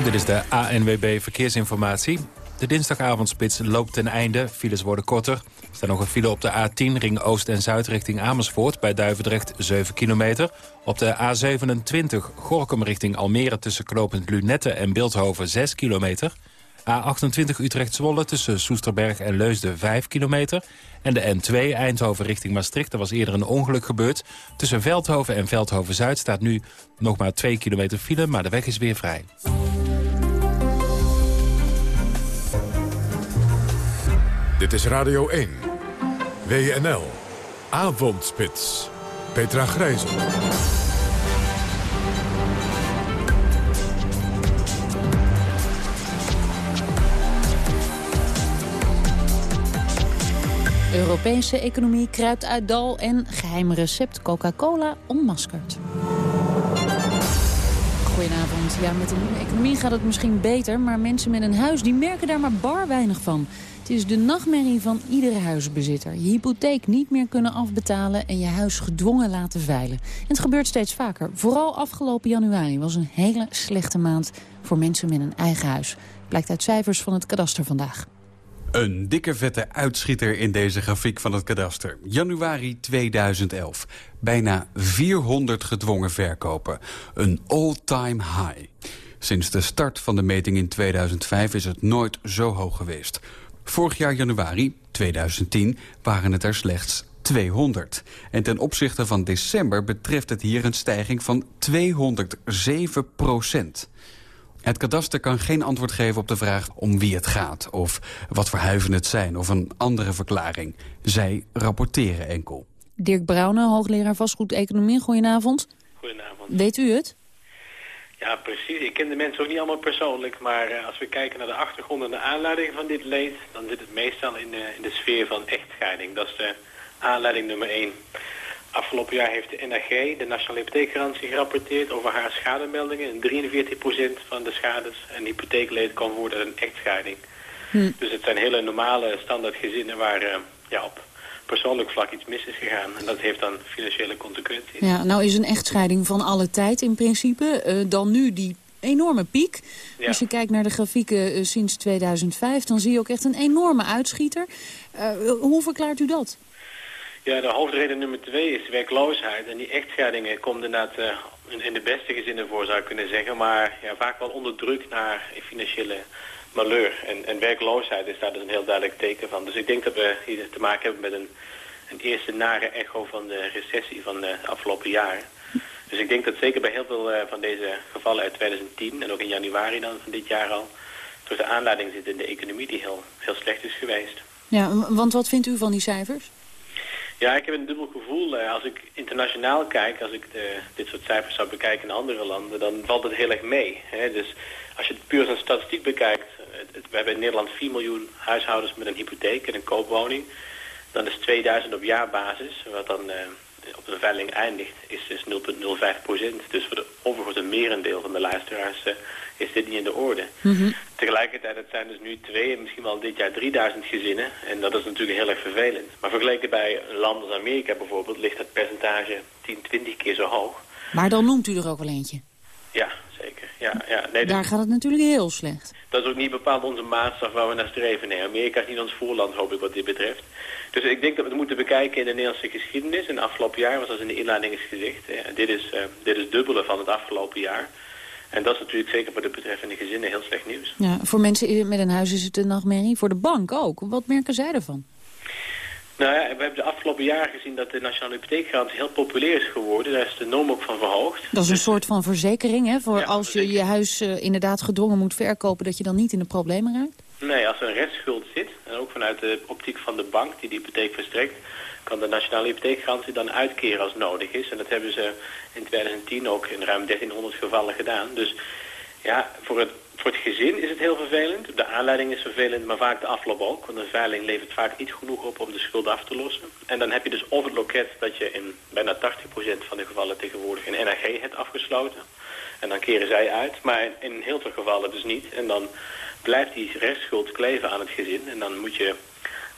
dit is de ANWB Verkeersinformatie. De dinsdagavondspits loopt ten einde. Files worden korter. Er staat nog een file op de A10 ring Oost en Zuid richting Amersfoort... bij Duivendrecht 7 kilometer. Op de A27 Gorkum richting Almere tussen knooppunt Lunette en Beeldhoven 6 kilometer. A28 Utrecht-Zwolle tussen Soesterberg en Leusden 5 kilometer. En de N2 Eindhoven richting Maastricht. Er was eerder een ongeluk gebeurd. Tussen Veldhoven en Veldhoven-Zuid staat nu nog maar 2 kilometer file... maar de weg is weer vrij. Dit is Radio 1. WNL. Avondspits. Petra Grijzen. Europese economie kruipt uit dal en geheim recept Coca-Cola onmaskert. Goedenavond. Ja, met de economie gaat het misschien beter, maar mensen met een huis die merken daar maar bar weinig van. Het is de nachtmerrie van iedere huisbezitter. Je hypotheek niet meer kunnen afbetalen en je huis gedwongen laten veilen. En het gebeurt steeds vaker. Vooral afgelopen januari was een hele slechte maand voor mensen met een eigen huis. Blijkt uit cijfers van het kadaster vandaag. Een dikke vette uitschieter in deze grafiek van het kadaster. Januari 2011. Bijna 400 gedwongen verkopen. Een all-time high. Sinds de start van de meting in 2005 is het nooit zo hoog geweest. Vorig jaar januari, 2010, waren het er slechts 200. En ten opzichte van december betreft het hier een stijging van 207 procent. Het kadaster kan geen antwoord geven op de vraag om wie het gaat... of wat voor huiven het zijn, of een andere verklaring. Zij rapporteren enkel. Dirk Brouwen, hoogleraar vastgoedeconomie, goedenavond. Goedenavond. Weet u het? Ja, precies. Ik ken de mensen ook niet allemaal persoonlijk, maar uh, als we kijken naar de achtergrond en de aanleiding van dit leed, dan zit het meestal in de, in de sfeer van echtscheiding. Dat is de aanleiding nummer één. Afgelopen jaar heeft de NAG, de Nationale Hypotheekgarantie, gerapporteerd over haar schademeldingen. En 43% van de schades en hypotheekleed kan worden uit een echtscheiding. Hm. Dus het zijn hele normale standaard gezinnen waar uh, ja, op persoonlijk vlak iets mis is gegaan. En dat heeft dan financiële consequenties. Ja, nou is een echtscheiding van alle tijd in principe. Uh, dan nu die enorme piek. Ja. Als je kijkt naar de grafieken uh, sinds 2005, dan zie je ook echt een enorme uitschieter. Uh, hoe verklaart u dat? Ja, de hoofdreden nummer twee is werkloosheid. En die echtscheidingen komen inderdaad uh, in, in de beste gezinnen voor, zou ik kunnen zeggen. Maar ja, vaak wel onder druk naar financiële malheur. En, en werkloosheid is daar dus een heel duidelijk teken van. Dus ik denk dat we hier te maken hebben met een, een eerste nare echo van de recessie van de afgelopen jaren. Dus ik denk dat zeker bij heel veel uh, van deze gevallen uit 2010 en ook in januari dan van dit jaar al... toch de aanleiding zit in de economie die heel, heel slecht is geweest. Ja, want wat vindt u van die cijfers? Ja, ik heb een dubbel gevoel. Uh, als ik internationaal kijk, als ik de, dit soort cijfers zou bekijken in andere landen, dan valt het heel erg mee. Hè? Dus als je het puur als een statistiek bekijkt, het, we hebben in Nederland 4 miljoen huishoudens met een hypotheek en een koopwoning. Dan is 2000 op jaarbasis, wat dan uh, op een veiling eindigt, is dus 0,05 procent. Dus voor de overgrote merendeel van de luisteraars uh, is dit niet in de orde. Mm -hmm. Tegelijkertijd, het zijn dus nu twee, misschien wel dit jaar 3000 gezinnen. En dat is natuurlijk heel erg vervelend. Maar vergeleken bij een land als Amerika bijvoorbeeld, ligt het percentage 10, 20 keer zo hoog. Maar dan noemt u er ook wel eentje. Ja, zeker. Ja, ja. Nee, Daar gaat het natuurlijk heel slecht. Dat is ook niet bepaald onze maatstaf waar we naar streven. Nee, Amerika is niet ons voorland, hoop ik, wat dit betreft. Dus ik denk dat we het moeten bekijken in de Nederlandse geschiedenis. In het afgelopen jaar, was als in de inleiding is gezegd, ja, dit, is, uh, dit is dubbele van het afgelopen jaar. En dat is natuurlijk zeker voor de betreffende gezinnen heel slecht nieuws. Ja, voor mensen met een huis is het een nachtmerrie. Voor de bank ook. Wat merken zij ervan? Nou ja, we hebben de afgelopen jaren gezien dat de nationale hypotheekgarantie heel populair is geworden. Daar is de norm ook van verhoogd. Dat is een dus, soort van verzekering, hè? Voor ja, als je je huis uh, inderdaad gedwongen moet verkopen... dat je dan niet in de problemen raakt? Nee, als er een restschuld zit, en ook vanuit de optiek van de bank die die hypotheek verstrekt... kan de nationale hypotheekgarantie dan uitkeren als nodig is. En dat hebben ze in 2010 ook in ruim 1300 gevallen gedaan. Dus ja, voor het voor het gezin is het heel vervelend. De aanleiding is vervelend, maar vaak de afloop ook. Want een veiling levert vaak niet genoeg op om de schuld af te lossen. En dan heb je dus over het loket dat je in bijna 80% van de gevallen tegenwoordig een NAG hebt afgesloten. En dan keren zij uit, maar in heel veel gevallen dus niet. En dan blijft die restschuld kleven aan het gezin. En dan moet je,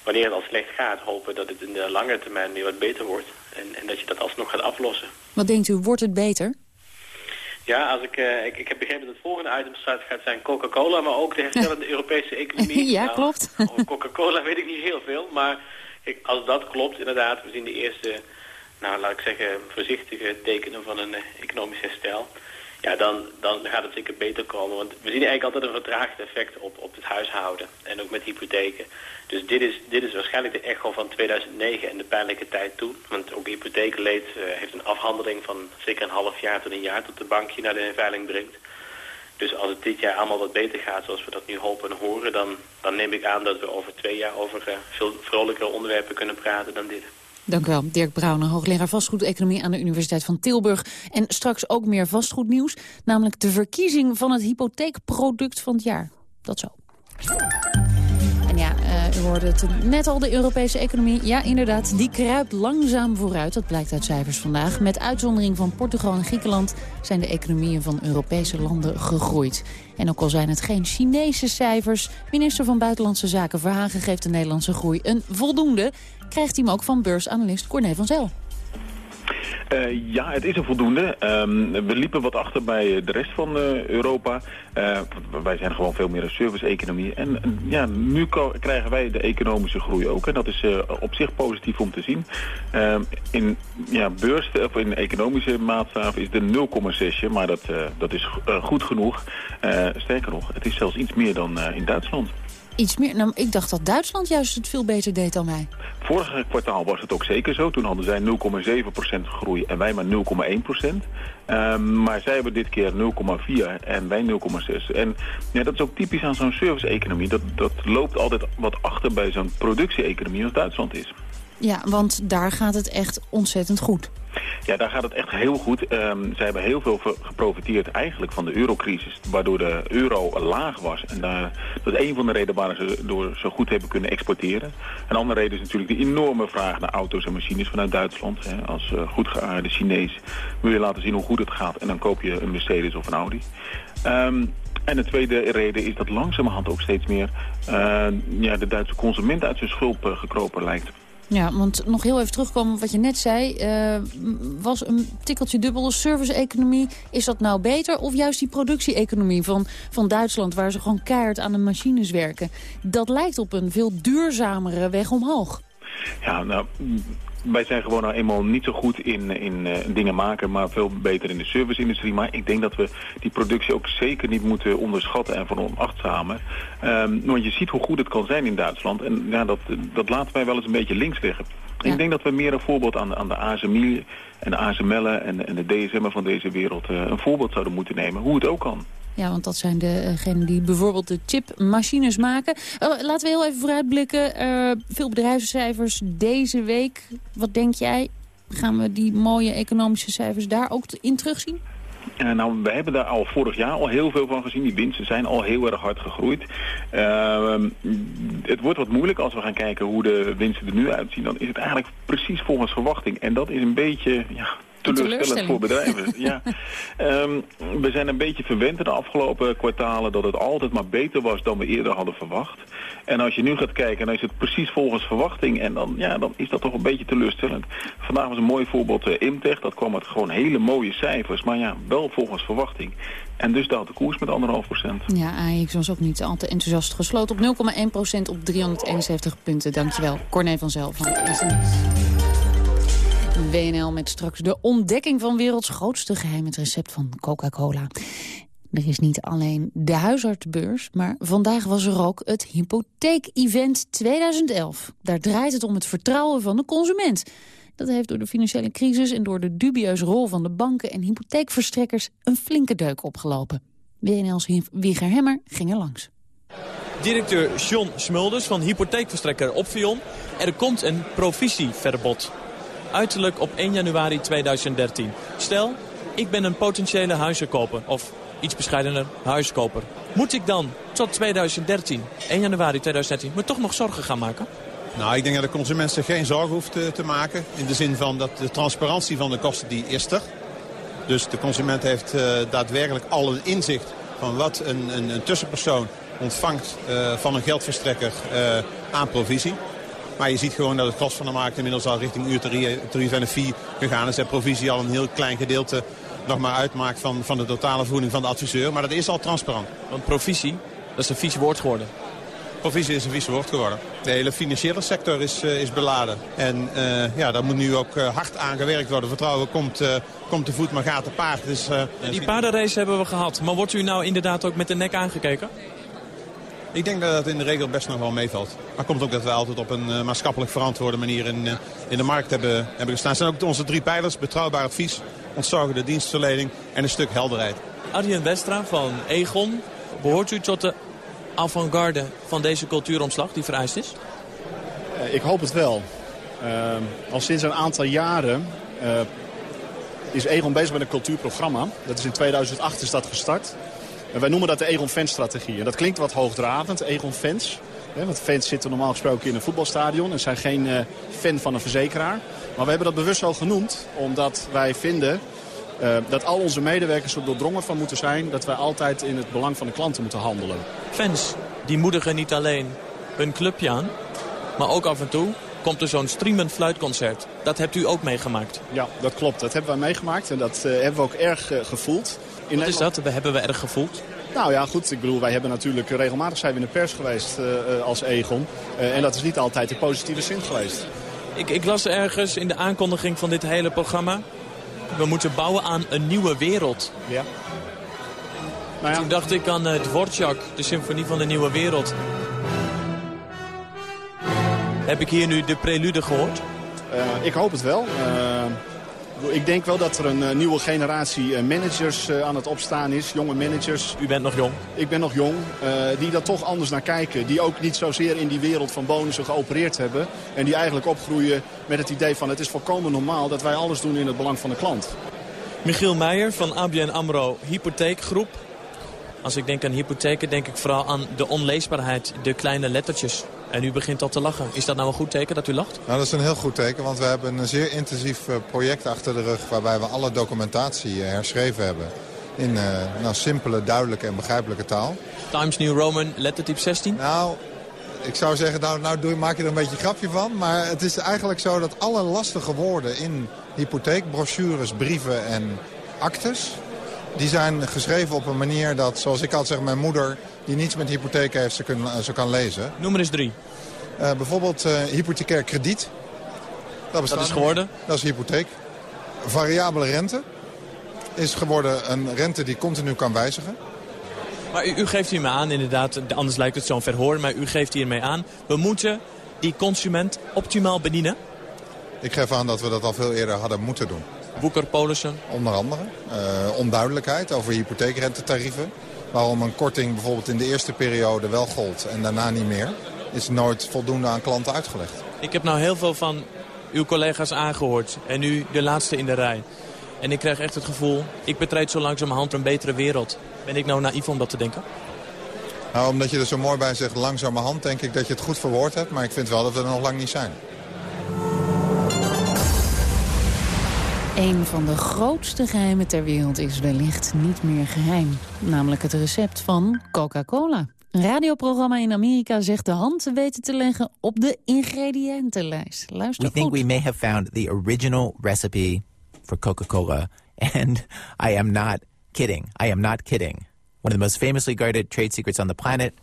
wanneer het al slecht gaat, hopen dat het in de lange termijn weer wat beter wordt. En, en dat je dat alsnog gaat aflossen. Wat denkt u, wordt het beter? Ja, als ik, uh, ik, ik heb begrepen dat het volgende item gaat zijn Coca-Cola, maar ook de herstellende Europese economie. ja, nou, klopt. Over Coca-Cola weet ik niet heel veel, maar ik, als dat klopt, inderdaad, we zien de eerste, nou laat ik zeggen, voorzichtige tekenen van een uh, economisch herstel. Ja, dan, dan gaat het zeker beter komen. Want we zien eigenlijk altijd een vertraagd effect op, op het huishouden. En ook met hypotheken. Dus dit is, dit is waarschijnlijk de echo van 2009 en de pijnlijke tijd toen. Want ook hypotheekleed uh, heeft een afhandeling van zeker een half jaar tot een jaar... tot de bank je naar de veiling brengt. Dus als het dit jaar allemaal wat beter gaat zoals we dat nu hopen en horen... dan, dan neem ik aan dat we over twee jaar over uh, veel vrolijkere onderwerpen kunnen praten dan dit. Dank u wel. Dirk Brouwer, hoogleraar vastgoedeconomie aan de Universiteit van Tilburg. En straks ook meer vastgoednieuws, namelijk de verkiezing van het hypotheekproduct van het jaar. Dat zo. En ja, uh, u hoorde het net al, de Europese economie. Ja, inderdaad, die kruipt langzaam vooruit. Dat blijkt uit cijfers vandaag. Met uitzondering van Portugal en Griekenland... zijn de economieën van Europese landen gegroeid. En ook al zijn het geen Chinese cijfers... minister van Buitenlandse Zaken Verhagen geeft de Nederlandse groei een voldoende... krijgt hij hem ook van beursanalist Corné van Zel. Uh, ja, het is een voldoende. Um, we liepen wat achter bij de rest van uh, Europa. Wij zijn gewoon veel meer een service-economie. En ja, nu krijgen wij de economische groei ook. En dat is op zich positief om te zien. Ehm, in ja, beurs, of in economische maatstaven is de 0,6. Maar dat, dat is goed genoeg. sterker nog, het is zelfs iets meer dan in Duitsland. Iets meer. Nou, ik dacht dat Duitsland juist het veel beter deed dan wij. Vorige kwartaal was het ook zeker zo. Toen hadden zij 0,7% groei en wij maar 0,1%. Um, maar zij hebben dit keer 0,4 en wij 0,6. En ja, dat is ook typisch aan zo'n service-economie. Dat, dat loopt altijd wat achter bij zo'n productie-economie als Duitsland is. Ja, want daar gaat het echt ontzettend goed. Ja, daar gaat het echt heel goed. Um, zij hebben heel veel geprofiteerd eigenlijk van de eurocrisis, waardoor de euro laag was. En dat is een van de redenen waarom ze door zo goed hebben kunnen exporteren. Een andere reden is natuurlijk de enorme vraag naar auto's en machines vanuit Duitsland. Hè. Als uh, goed geaarde Chinees wil je laten zien hoe goed het gaat en dan koop je een Mercedes of een Audi. Um, en de tweede reden is dat langzamerhand ook steeds meer uh, ja, de Duitse consument uit zijn schulp uh, gekropen lijkt. Ja, want nog heel even terugkomen op wat je net zei. Uh, was een tikkeltje dubbel service-economie. Is dat nou beter? Of juist die productie-economie van, van Duitsland... waar ze gewoon keihard aan de machines werken? Dat lijkt op een veel duurzamere weg omhoog. Ja, nou, wij zijn gewoon nou eenmaal niet zo goed in, in uh, dingen maken, maar veel beter in de service-industrie. Maar ik denk dat we die productie ook zeker niet moeten onderschatten en van onachtzamen. Um, want je ziet hoe goed het kan zijn in Duitsland. En ja, dat, dat laten wij wel eens een beetje links liggen. Ja. Ik denk dat we meer een voorbeeld aan, aan de ASMI en de ASML'en en, en de DSM'en van deze wereld uh, een voorbeeld zouden moeten nemen. Hoe het ook kan. Ja, want dat zijn degenen die bijvoorbeeld de chipmachines maken. Uh, laten we heel even vooruitblikken. Uh, veel bedrijfscijfers deze week. Wat denk jij? Gaan we die mooie economische cijfers daar ook in terugzien? Uh, nou, we hebben daar al vorig jaar al heel veel van gezien. Die winsten zijn al heel erg hard gegroeid. Uh, het wordt wat moeilijk als we gaan kijken hoe de winsten er nu uitzien. Dan is het eigenlijk precies volgens verwachting. En dat is een beetje ja, teleurstellend voor bedrijven. ja. Um, we zijn een beetje verwend in de afgelopen kwartalen dat het altijd maar beter was dan we eerder hadden verwacht. En als je nu gaat kijken, dan is het precies volgens verwachting en dan, ja, dan is dat toch een beetje teleurstellend. Vandaag was een mooi voorbeeld uh, Imtech, dat kwam met gewoon hele mooie cijfers, maar ja, wel volgens verwachting. En dus daalt de koers met anderhalf procent. Ja, AX was ook niet al te enthousiast gesloten op 0,1 procent op 371 punten. Dankjewel, Corné van Zel van WNL met straks de ontdekking van werelds grootste geheim... het recept van Coca-Cola. Er is niet alleen de huisartsbeurs, maar vandaag was er ook het Hypotheek-event 2011. Daar draait het om het vertrouwen van de consument. Dat heeft door de financiële crisis en door de dubieuze rol van de banken en hypotheekverstrekkers een flinke deuk opgelopen. WNL's Wieger Hemmer ging er langs. Directeur John Smulders van hypotheekverstrekker Opvion. Er komt een provisieverbod uiterlijk op 1 januari 2013. Stel, ik ben een potentiële huizenkoper of iets bescheidener huiskoper. Moet ik dan tot 2013, 1 januari 2013, me toch nog zorgen gaan maken? Nou, ik denk dat de consument zich geen zorgen hoeft te, te, maken. In de zin van dat de transparantie van de kosten, die is er. Dus de consument heeft uh, daadwerkelijk al een inzicht van wat een, een, tussenpersoon ontvangt uh, van een geldverstrekker uh, aan provisie. Maar je ziet gewoon dat het kost van de markt inmiddels al richting uurtarief en de fee gegaan is. En provisie al een heel klein gedeelte nog maar uitmaakt van, van de totale vergoeding van de adviseur. Maar dat is al transparant. Want provisie, dat is een vies woord geworden. Provisie is een vies woord geworden. De hele financiële sector is, uh, is beladen. En uh, ja, daar moet nu ook uh, hard aan gewerkt worden. Vertrouwen komt, komt te voet, maar gaat te paard. Dus, die paardenrace hebben we gehad. Maar wordt u nou inderdaad ook met de nek aangekeken? Ik denk dat het in de regel best nog wel meevalt. Maar komt ook dat we altijd op een uh, maatschappelijk verantwoorde manier in, uh, in de markt hebben, hebben gestaan. Het zijn ook onze drie pijlers, betrouwbaar advies, ontzorgende dienstverlening en een stuk helderheid. Arjen Westra van Egon, behoort u tot de avant-garde van deze cultuuromslag die vereist is? Uh, ik hoop het wel. al sinds een aantal jaren is Egon bezig met een cultuurprogramma. Dat is in 2008 is dat gestart. En wij noemen dat de Egon Fans strategie. En dat klinkt wat hoogdravend, Egon Fans. want fans zitten normaal gesproken in een voetbalstadion en zijn geen uh, fan van een verzekeraar. Maar we hebben dat bewust zo genoemd, omdat wij vinden uh, dat al onze medewerkers er doordrongen van moeten zijn... dat wij altijd in het belang van de klanten moeten handelen. Fans, die moedigen niet alleen hun clubje aan, maar ook af en toe komt er zo'n streamend fluitconcert. Dat hebt u ook meegemaakt. Ja, dat klopt. Dat hebben wij meegemaakt en dat uh, hebben we ook erg uh, gevoeld. Wat is dat? We hebben we erg gevoeld? Nou ja, goed. Ik bedoel, wij hebben natuurlijk regelmatig zijn we in de pers geweest uh, als Egon. en dat is niet altijd in positieve zin geweest. Ik, ik las ergens in de aankondiging van dit hele programma... we moeten bouwen aan een nieuwe wereld. Ja. Nou ja. Toen dacht ik aan uh, Dvorak, de symfonie van de nieuwe wereld. Heb ik hier nu de prelude gehoord? ik hoop het wel. Ik denk wel dat er een uh, nieuwe generatie uh, managers uh, aan het opstaan is. Jonge managers. U bent nog jong? Ik ben nog jong. die daar toch anders naar kijken. Die ook niet zozeer in die wereld van bonussen geopereerd hebben. En die eigenlijk opgroeien met het idee van het is volkomen normaal dat wij alles doen in het belang van de klant. Michiel Meijer van ABN AMRO Hypotheekgroep. Als ik denk aan hypotheken denk ik vooral aan de onleesbaarheid, de kleine lettertjes. En u begint al te lachen. Is dat nou een goed teken dat u lacht? Nou, dat is een heel goed teken, want we hebben een zeer intensief eh, project achter de rug... waarbij we alle documentatie eh, herschreven hebben in uh, nou, simpele, duidelijke en begrijpelijke taal. Times New Roman, lettertype 16? Nou, ik zou zeggen, nou, nou doe, maak je er een beetje grapje van. Maar het is eigenlijk zo dat alle lastige woorden in hypotheekbrochures, brieven en actes... die zijn geschreven op een manier dat, zoals ik altijd zeg, mijn moeder die niets met hypotheek heeft, ze, kunnen, ze kan lezen. Noem er eens drie. Uh, bijvoorbeeld uh, hypothecair krediet. Dat, dat is geworden? Dat is hypotheek. Variabele rente is geworden een rente die continu kan wijzigen. Maar u, u geeft hiermee aan, inderdaad, anders lijkt het zo'n verhoor, maar u geeft hiermee aan, we moeten die consument optimaal bedienen? Ik geef aan dat we dat al veel eerder hadden moeten doen. Boekerpolissen? Onder andere. Uh, onduidelijkheid over hypotheekrentetarieven. Waarom een korting bijvoorbeeld in de eerste periode wel gold en daarna niet meer... is nooit voldoende aan klanten uitgelegd. Ik heb nou heel veel van uw collega's aangehoord en nu de laatste in de rij. En ik krijg echt het gevoel, ik betreed zo langzamerhand een betere wereld. Ben ik nou naïef om dat te denken? Nou, omdat je er zo mooi bij zegt, langzamerhand denk ik dat je het goed verwoord hebt. Maar ik vind wel dat we er nog lang niet zijn. Een van de grootste geheimen ter wereld is wellicht niet meer geheim. Namelijk het recept van Coca-Cola. Een radioprogramma in Amerika zegt de hand te weten te leggen op de ingrediëntenlijst. Luister We think we may have found the original recipe for Coca-Cola. And I am not kidding. I am not kidding. One of the most famously guarded trade secrets on the planet.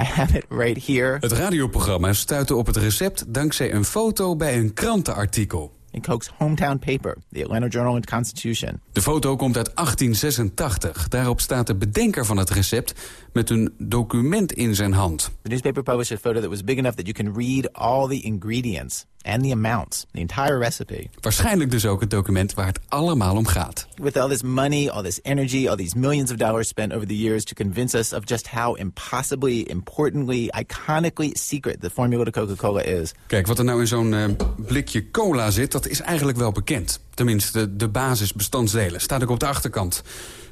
I have it right here. Het radioprogramma stuitte op het recept dankzij een foto bij een krantenartikel in Koch's hometown paper, the Atlanta Journal and Constitution. De foto komt uit 1886. Daarop staat de bedenker van het recept met een document in zijn hand. The newspaper published a photo that was big enough that you can read all the ingredients and the amounts, the entire recipe. Waarschijnlijk dus ook het document waar het allemaal om gaat. With all this money, all this energy, all these millions of dollars spent over the years to convince us of just how impossibly, importantly, iconically secret the formula to Coca-Cola is. Kijk, wat er nou in zo'n uh, blikje cola zit, dat is eigenlijk wel bekend. Tenminste, de basisbestanddelen. Staat ook op de achterkant.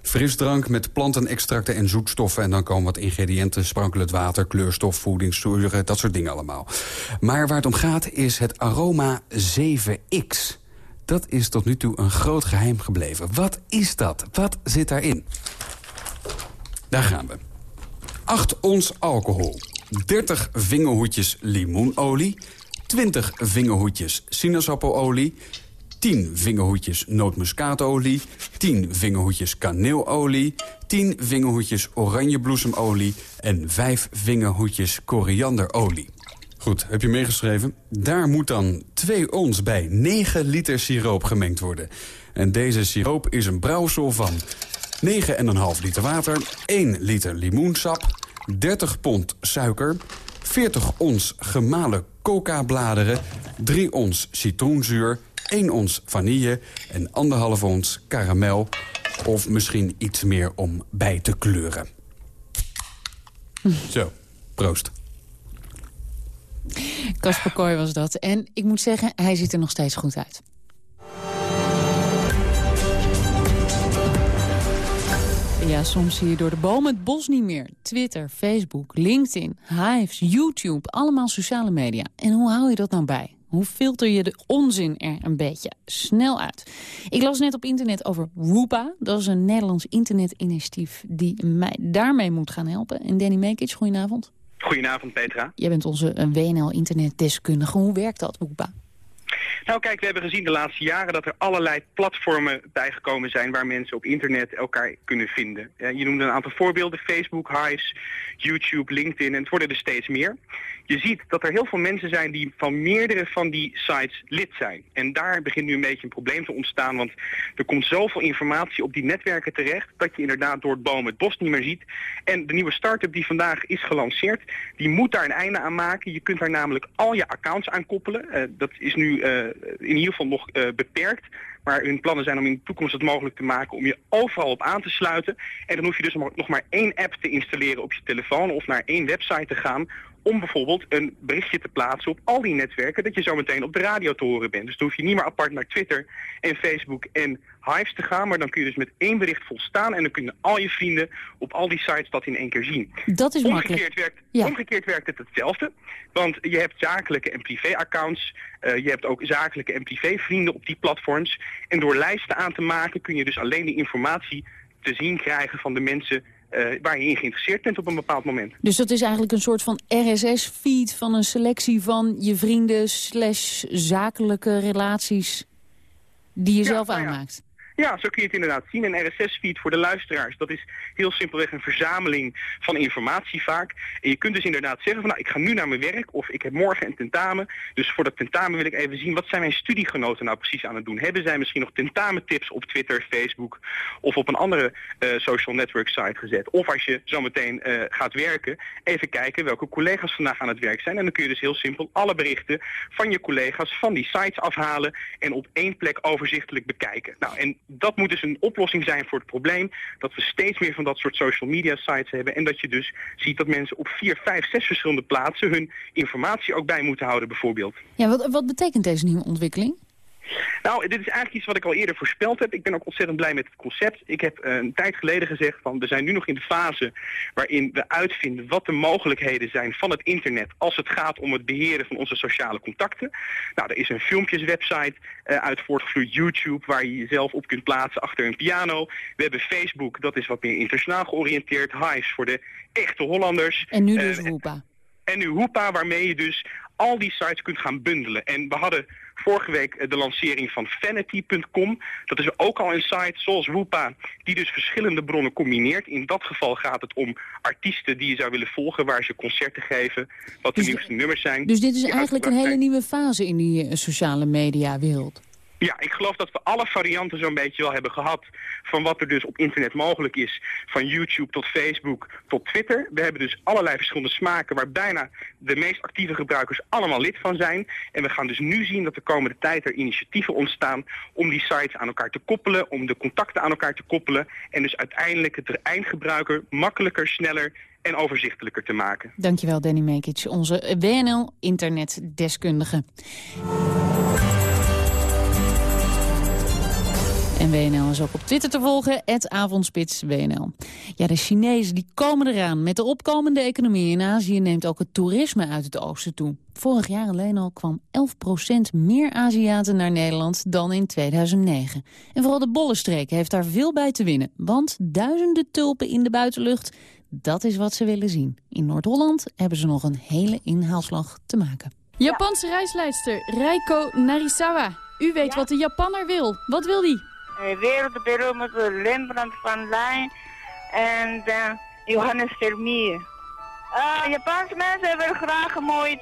Frisdrank met plantenextracten en zoetstoffen. En dan komen wat ingrediënten, sprankelend water, kleurstof, voedingszuren, dat soort dingen allemaal. Maar waar het om gaat is het aroma 7X. Dat is tot nu toe een groot geheim gebleven. Wat is dat? Wat zit daarin? Daar gaan we. 8 ons alcohol. 30 vingerhoedjes limoenolie. 20 vingerhoedjes sinaasappeleolie. 10 vingerhoedjes nootmuskaatolie, 10 vingerhoedjes kaneelolie, 10 vingerhoedjes oranjebloesemolie en 5 vingerhoedjes korianderolie. Goed, heb je meegeschreven? Daar moet dan 2 ons bij 9 liter siroop gemengd worden. En deze siroop is een brouwsel van 9,5 liter water, 1 liter limoensap, 30 pond suiker, 40 ons gemalen coca-bladeren, 3 ons citroenzuur, 1 ons vanille en anderhalf ons karamel... of misschien iets meer om bij te kleuren. Zo, proost. Kasper Kooi was dat. En ik moet zeggen, hij ziet er nog steeds goed uit. Ja, soms zie je door de bomen het bos niet meer. Twitter, Facebook, LinkedIn, Hives, YouTube, allemaal sociale media. En hoe hou je dat nou bij? Hoe filter je de onzin er een beetje snel uit? Ik las net op internet over Rupa. Dat is een Nederlands internetinitiatief die mij daarmee moet gaan helpen. En Danny Mekic, goedenavond. Goedenavond, Petra. Jij bent onze WNL-internetdeskundige. Hoe werkt dat, Rupa? Nou kijk, we hebben gezien de laatste jaren dat er allerlei platformen bijgekomen zijn waar mensen op internet elkaar kunnen vinden. je noemde een aantal voorbeelden, Facebook, Hives, YouTube, LinkedIn en het worden er steeds meer. Je ziet dat er heel veel mensen zijn die van meerdere van die sites lid zijn. En daar begint nu een beetje een probleem te ontstaan, want er komt zoveel informatie op die netwerken terecht dat je inderdaad door het boom het bos niet meer ziet. En de nieuwe start-up die vandaag is gelanceerd, die moet daar een einde aan maken. Je kunt daar namelijk al je accounts aan koppelen. Uh, dat is nu uh, in ieder geval nog uh, beperkt. Maar hun plannen zijn om in de toekomst het mogelijk te maken om je overal op aan te sluiten. En dan hoef je dus nog maar één app te installeren op je telefoon of naar één website te gaan om bijvoorbeeld een berichtje te plaatsen op al die netwerken dat je zo meteen op de radio te horen bent. Dus dan hoef je niet meer apart naar Twitter en Facebook en Hives te gaan, maar dan kun je dus met één bericht volstaan en dan kunnen al je vrienden op al die sites dat in één keer zien. Dat is omgekeerd makkelijk. Werkt, ja. Omgekeerd werkt het hetzelfde, want je hebt zakelijke en privé-accounts, uh, je hebt ook zakelijke en privé-vrienden op die platforms en door lijsten aan te maken kun je dus alleen die informatie te zien krijgen van de mensen uh, waar je in geïnteresseerd bent op een bepaald moment. Dus dat is eigenlijk een soort van RSS-feed van een selectie van je vrienden slash zakelijke relaties die je ja, zelf nou aanmaakt. Ja, zo kun je het inderdaad zien. Een RSS-feed voor de luisteraars, dat is heel simpelweg een verzameling van informatie vaak. En je kunt dus inderdaad zeggen van nou, ik ga nu naar mijn werk of ik heb morgen een tentamen. Dus voor dat tentamen wil ik even zien, wat zijn mijn studiegenoten nou precies aan het doen? Hebben zij misschien nog tentamentips op Twitter, Facebook of op een andere uh, social network site gezet? Of als je zometeen uh, gaat werken, even kijken welke collega's vandaag aan het werk zijn. En dan kun je dus heel simpel alle berichten van je collega's van die sites afhalen en op één plek overzichtelijk bekijken. Nou, en dat moet dus een oplossing zijn voor het probleem dat we steeds meer van dat soort social media sites hebben en dat je dus ziet dat mensen op vier, vijf, zes verschillende plaatsen hun informatie ook bij moeten houden bijvoorbeeld. Ja, wat, wat betekent deze nieuwe ontwikkeling? Nou, dit is eigenlijk iets wat ik al eerder voorspeld heb. Ik ben ook ontzettend blij met het concept. Ik heb uh, een tijd geleden gezegd van we zijn nu nog in de fase waarin we uitvinden wat de mogelijkheden zijn van het internet als het gaat om het beheren van onze sociale contacten. Nou, er is een filmpjeswebsite uh, uit voortgevloeid YouTube waar je jezelf op kunt plaatsen achter een piano. We hebben Facebook, dat is wat meer internationaal georiënteerd. Hives voor de echte Hollanders. En nu dus uh, Hoepa. En nu Hoepa, waarmee je dus al die sites kunt gaan bundelen. En we hadden vorige week de lancering van Vanity.com. Dat is ook al een site zoals Woepa, die dus verschillende bronnen combineert. In dat geval gaat het om artiesten die je zou willen volgen, waar ze concerten geven, wat de dus, nieuwste nummers zijn. Dus dit is eigenlijk een hele nieuwe fase in die uh, sociale mediawereld. Ja, ik geloof dat we alle varianten zo'n beetje wel hebben gehad van wat er dus op internet mogelijk is. Van YouTube tot Facebook tot Twitter. We hebben dus allerlei verschillende smaken waar bijna de meest actieve gebruikers allemaal lid van zijn. En we gaan dus nu zien dat de komende tijd er initiatieven ontstaan om die sites aan elkaar te koppelen, om de contacten aan elkaar te koppelen. En dus uiteindelijk het eindgebruiker makkelijker, sneller en overzichtelijker te maken. Dankjewel Danny Mekic, onze WNL En WNL is ook op Twitter te volgen, avondspits WNL. Ja, de Chinezen die komen eraan. Met de opkomende economie in Azië neemt ook het toerisme uit het oosten toe. Vorig jaar alleen al kwam 11% meer Aziaten naar Nederland dan in 2009. En vooral de Bollenstreek heeft daar veel bij te winnen. Want duizenden tulpen in de buitenlucht, dat is wat ze willen zien. In Noord-Holland hebben ze nog een hele inhaalslag te maken. Japanse reisleidster Reiko Narisawa. U weet wat de Japanner wil. Wat wil die? Wereldberoemde Rembrandt van Lijn en uh, Johannes Vermeer. Uh, Japanse mensen hebben graag een mooie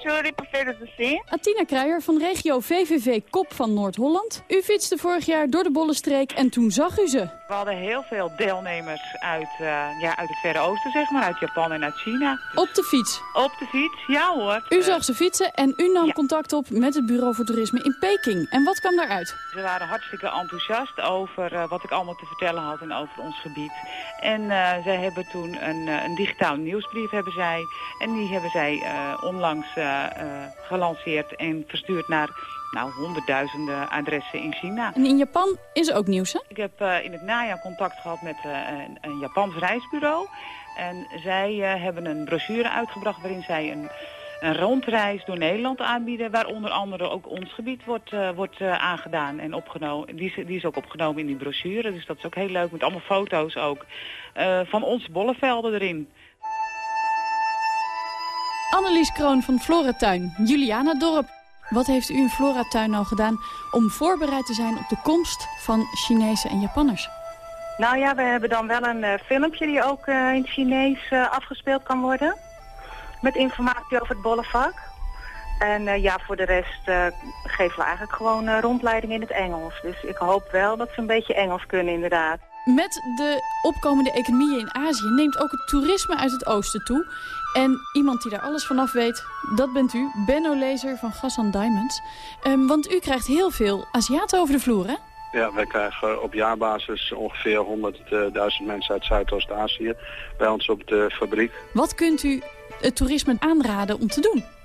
verder te zien. Atina Kruijer van regio VVV Kop van Noord-Holland. U fietste vorig jaar door de Bollenstreek en toen zag u ze. We hadden heel veel deelnemers uit, uh, ja, uit het Verre Oosten, zeg maar, uit Japan en uit China. Dus op de fiets? Op de fiets, ja hoor. U zag ze fietsen en u nam ja. contact op met het Bureau voor Toerisme in Peking. En wat kwam daaruit? Ze waren hartstikke enthousiast over uh, wat ik allemaal te vertellen had en over ons gebied. En zij hebben toen een, een digitaal nieuwsbrief, hebben zij. En die hebben zij uh, onlangs uh, uh, gelanceerd en verstuurd naar nou, honderdduizenden adressen in China. En in Japan is ook nieuws, hè? Ik heb in het najaar contact gehad met een, een Japans reisbureau. En zij hebben een brochure uitgebracht waarin zij een, een rondreis door Nederland aanbieden... waar onder andere ook ons gebied wordt, wordt aangedaan en opgenomen. Die is, die is ook opgenomen in die brochure, dus dat is ook heel leuk. Met allemaal foto's ook van onze bollevelden erin. Annelies Kroon van Florentuin, Juliana Dorp. Wat heeft u in Floratuin nou gedaan om voorbereid te zijn op de komst van Chinezen en Japanners? Nou ja, we hebben dan wel een uh, filmpje die ook uh, in Chinees uh, afgespeeld kan worden. Met informatie over het bollevak. En ja, voor de rest geven we eigenlijk gewoon rondleiding in het Engels. Dus ik hoop wel dat ze een beetje Engels kunnen inderdaad. Met de opkomende economieën in Azië neemt ook het toerisme uit het oosten toe. En iemand die daar alles vanaf weet, dat bent u, Benno Lezer van Gassan Diamonds. Um, want u krijgt heel veel Aziaten over de vloer, hè? Ja, wij krijgen op jaarbasis ongeveer 100.000 mensen uit Zuidoost-Azië bij ons op de fabriek. Wat kunt u het toerisme aanraden om te doen?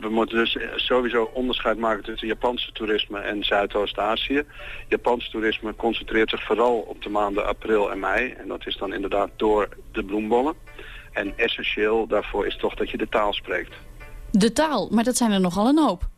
We moeten dus sowieso onderscheid maken tussen Japanse toerisme en Zuidoost-Azië. Japans toerisme concentreert zich vooral op de maanden april en mei. En dat is dan inderdaad door de bloembollen. En essentieel daarvoor is toch dat je de taal spreekt. De taal, maar dat zijn er nogal een hoop.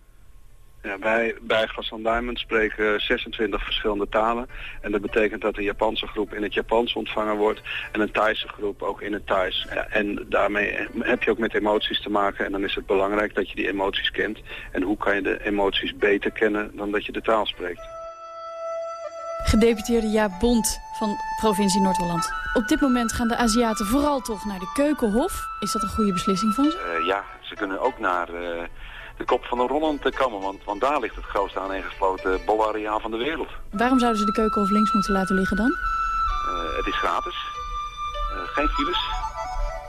Ja, wij bij Gassan Diamond spreken 26 verschillende talen. En dat betekent dat een Japanse groep in het Japans ontvangen wordt en een Thaise groep ook in het Thais. Ja, en daarmee heb je ook met emoties te maken en dan is het belangrijk dat je die emoties kent. En hoe kan je de emoties beter kennen dan dat je de taal spreekt? Gedeputeerde Jaap Bond van provincie Noord-Holland. Op dit moment gaan de Aziaten vooral toch naar de Keukenhof. Is dat een goede beslissing van ze? Uh, ja, ze kunnen ook naar... Uh de kop van de Holland te komen. Want, want daar ligt het grootste aaneengesloten bolareaal van de wereld. Waarom zouden ze de keuken of links moeten laten liggen dan? Uh, het is gratis. Uh, geen files.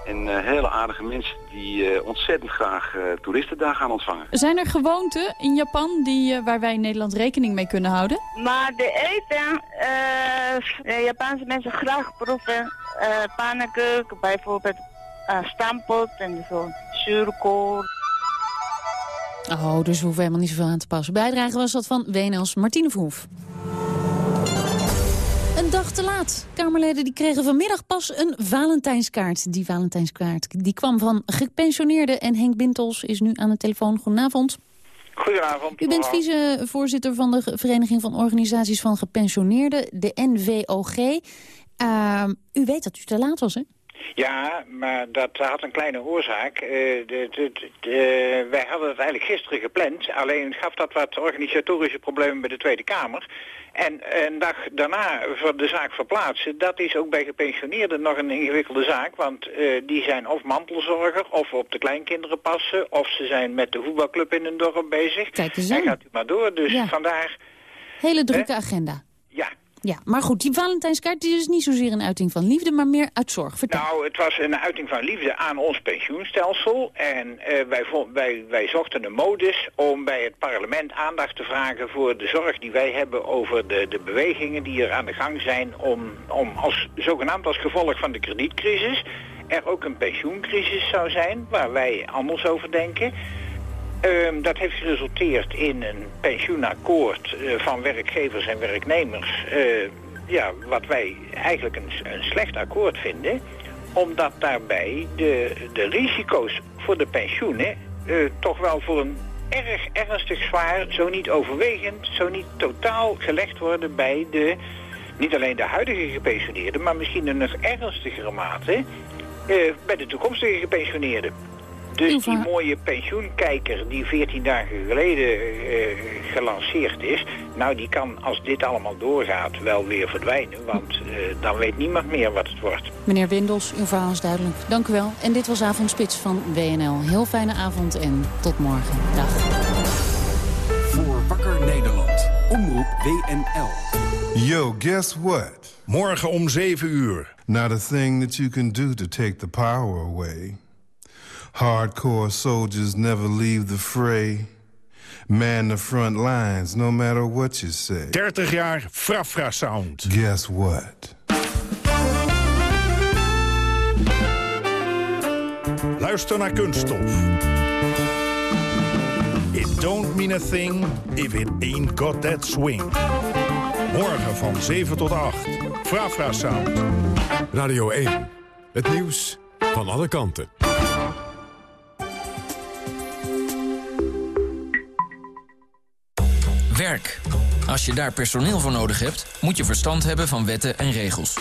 En uh, hele aardige mensen die ontzettend graag toeristen daar gaan ontvangen. Zijn er gewoonten in Japan die, waar wij in Nederland rekening mee kunnen houden? Maar de eten, de Japanse mensen graag proeven. pannenkoek, bijvoorbeeld stampot en zo, zuurkool. Oh, dus we hoeven helemaal niet zoveel aan te passen. Bijdrage was dat van WNL's Martine Verhoef. Een dag te laat. Kamerleden die kregen vanmiddag pas een Valentijnskaart. Die Valentijnskaart die kwam van gepensioneerden. En Henk Bintels is nu aan de telefoon. Goedenavond. Goedenavond. U bent vicevoorzitter van de Vereniging van Organisaties van Gepensioneerden, de NVOG. Uh, u weet dat u te laat was, hè? Ja, maar dat had een kleine oorzaak. Uh, de, de, de, wij hadden het eigenlijk gisteren gepland. Alleen gaf dat wat organisatorische problemen bij de Tweede Kamer. En een dag daarna de zaak verplaatsen, dat is ook bij gepensioneerden nog een ingewikkelde zaak. Want uh, die zijn of mantelzorger, of op de kleinkinderen passen, of ze zijn met de voetbalclub in een dorp bezig. Kijk eens En gaat u maar door, dus Ja. vandaar... Hele drukke agenda. Ja. Ja, maar goed, die Valentijnskaart die is niet zozeer een uiting van liefde, maar meer uit zorg. Nou, het was een uiting van liefde aan ons pensioenstelsel. En eh, wij, wij, wij zochten een modus om bij het parlement aandacht te vragen voor de zorg die wij hebben over de, de bewegingen die er aan de gang zijn om, om als, zogenaamd als gevolg van de kredietcrisis er ook een pensioencrisis zou zijn, waar wij anders over denken. Ehm, dat heeft geresulteerd in een pensioenakkoord eh, van werkgevers en werknemers. eh, ja, wat wij eigenlijk een, een slecht akkoord vinden. Omdat daarbij de, de risico's voor de pensioenen eh, toch wel voor een erg ernstig zwaar, zo niet overwegend, zo niet totaal gelegd worden bij de, niet alleen de huidige gepensioneerden, maar misschien in nog ernstigere mate bij de toekomstige gepensioneerden. Dus die mooie pensioenkijker die 14 dagen geleden eh, gelanceerd is... nou, die kan als dit allemaal doorgaat wel weer verdwijnen... want eh, dan weet niemand meer wat het wordt. Meneer Windels, uw verhaal is duidelijk. Dank u wel. En dit was Avondspits van WNL. Heel fijne avond en tot morgen. Dag. Voor Wakker Nederland. Omroep WNL. Yo, guess what? Morgen om 7 uur. Not a thing that you can do to take the power away. Hardcore soldiers never leave the fray. Man the front lines, no matter what you say. 30 jaar Frafra Sound. Guess what? Luister naar Kunststof. It don't mean a thing if it ain't got that swing. Morgen van 7 tot 8. Frafra Sound. Radio 1. Het nieuws van alle kanten. Als je daar personeel voor nodig hebt, moet je verstand hebben van wetten en regels.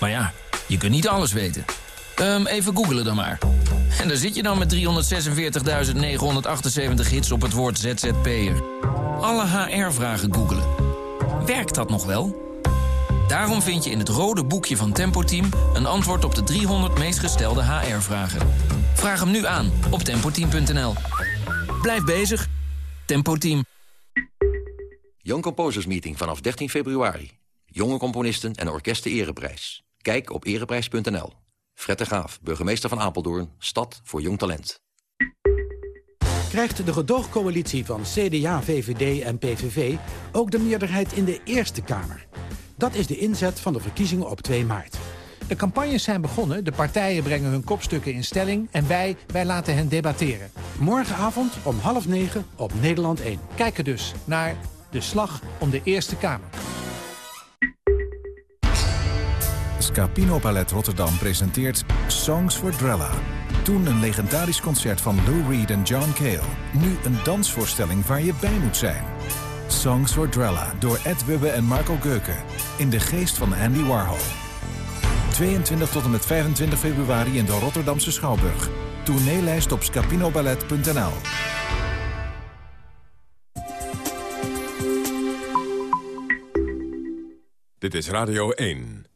Maar ja, je kunt niet alles weten. Ehm, even googelen dan maar. En daar zit je dan met 346.978 hits op het woord ZZP'er. Alle HR-vragen googelen. Werkt dat nog wel? Daarom vind je in het rode boekje van Tempo Team... een antwoord op de 300 meest gestelde HR-vragen. Vraag hem nu aan op tempoteam.nl. Blijf bezig. Tempo Team. Young Composers Meeting vanaf 13 februari. Jonge componisten en orkesten ereprijs. Kijk op ereprijs.nl. Fred de Graaf, burgemeester van Apeldoorn, stad voor jong talent. Krijgt de gedoogcoalitie van CDA, VVD en PVV ook de meerderheid in de Eerste Kamer? Dat is de inzet van de verkiezingen op 2 maart. De campagnes zijn begonnen, de partijen brengen hun kopstukken in stelling... en wij, wij laten hen debatteren. Morgenavond om half negen op Nederland 1. Kijken dus naar de slag om de Eerste Kamer. Scapino Ballet Rotterdam presenteert Songs for Drella. Toen een legendarisch concert van Lou Reed en John Cale. Nu een dansvoorstelling waar je bij moet zijn. Songs for Drella door Ed Wubbe en Marco Geuken. In de geest van Andy Warhol. 22 tot en met 25 februari in de Rotterdamse Schouwburg. Tourneelijst op scapinoballet.nl Dit is Radio 1.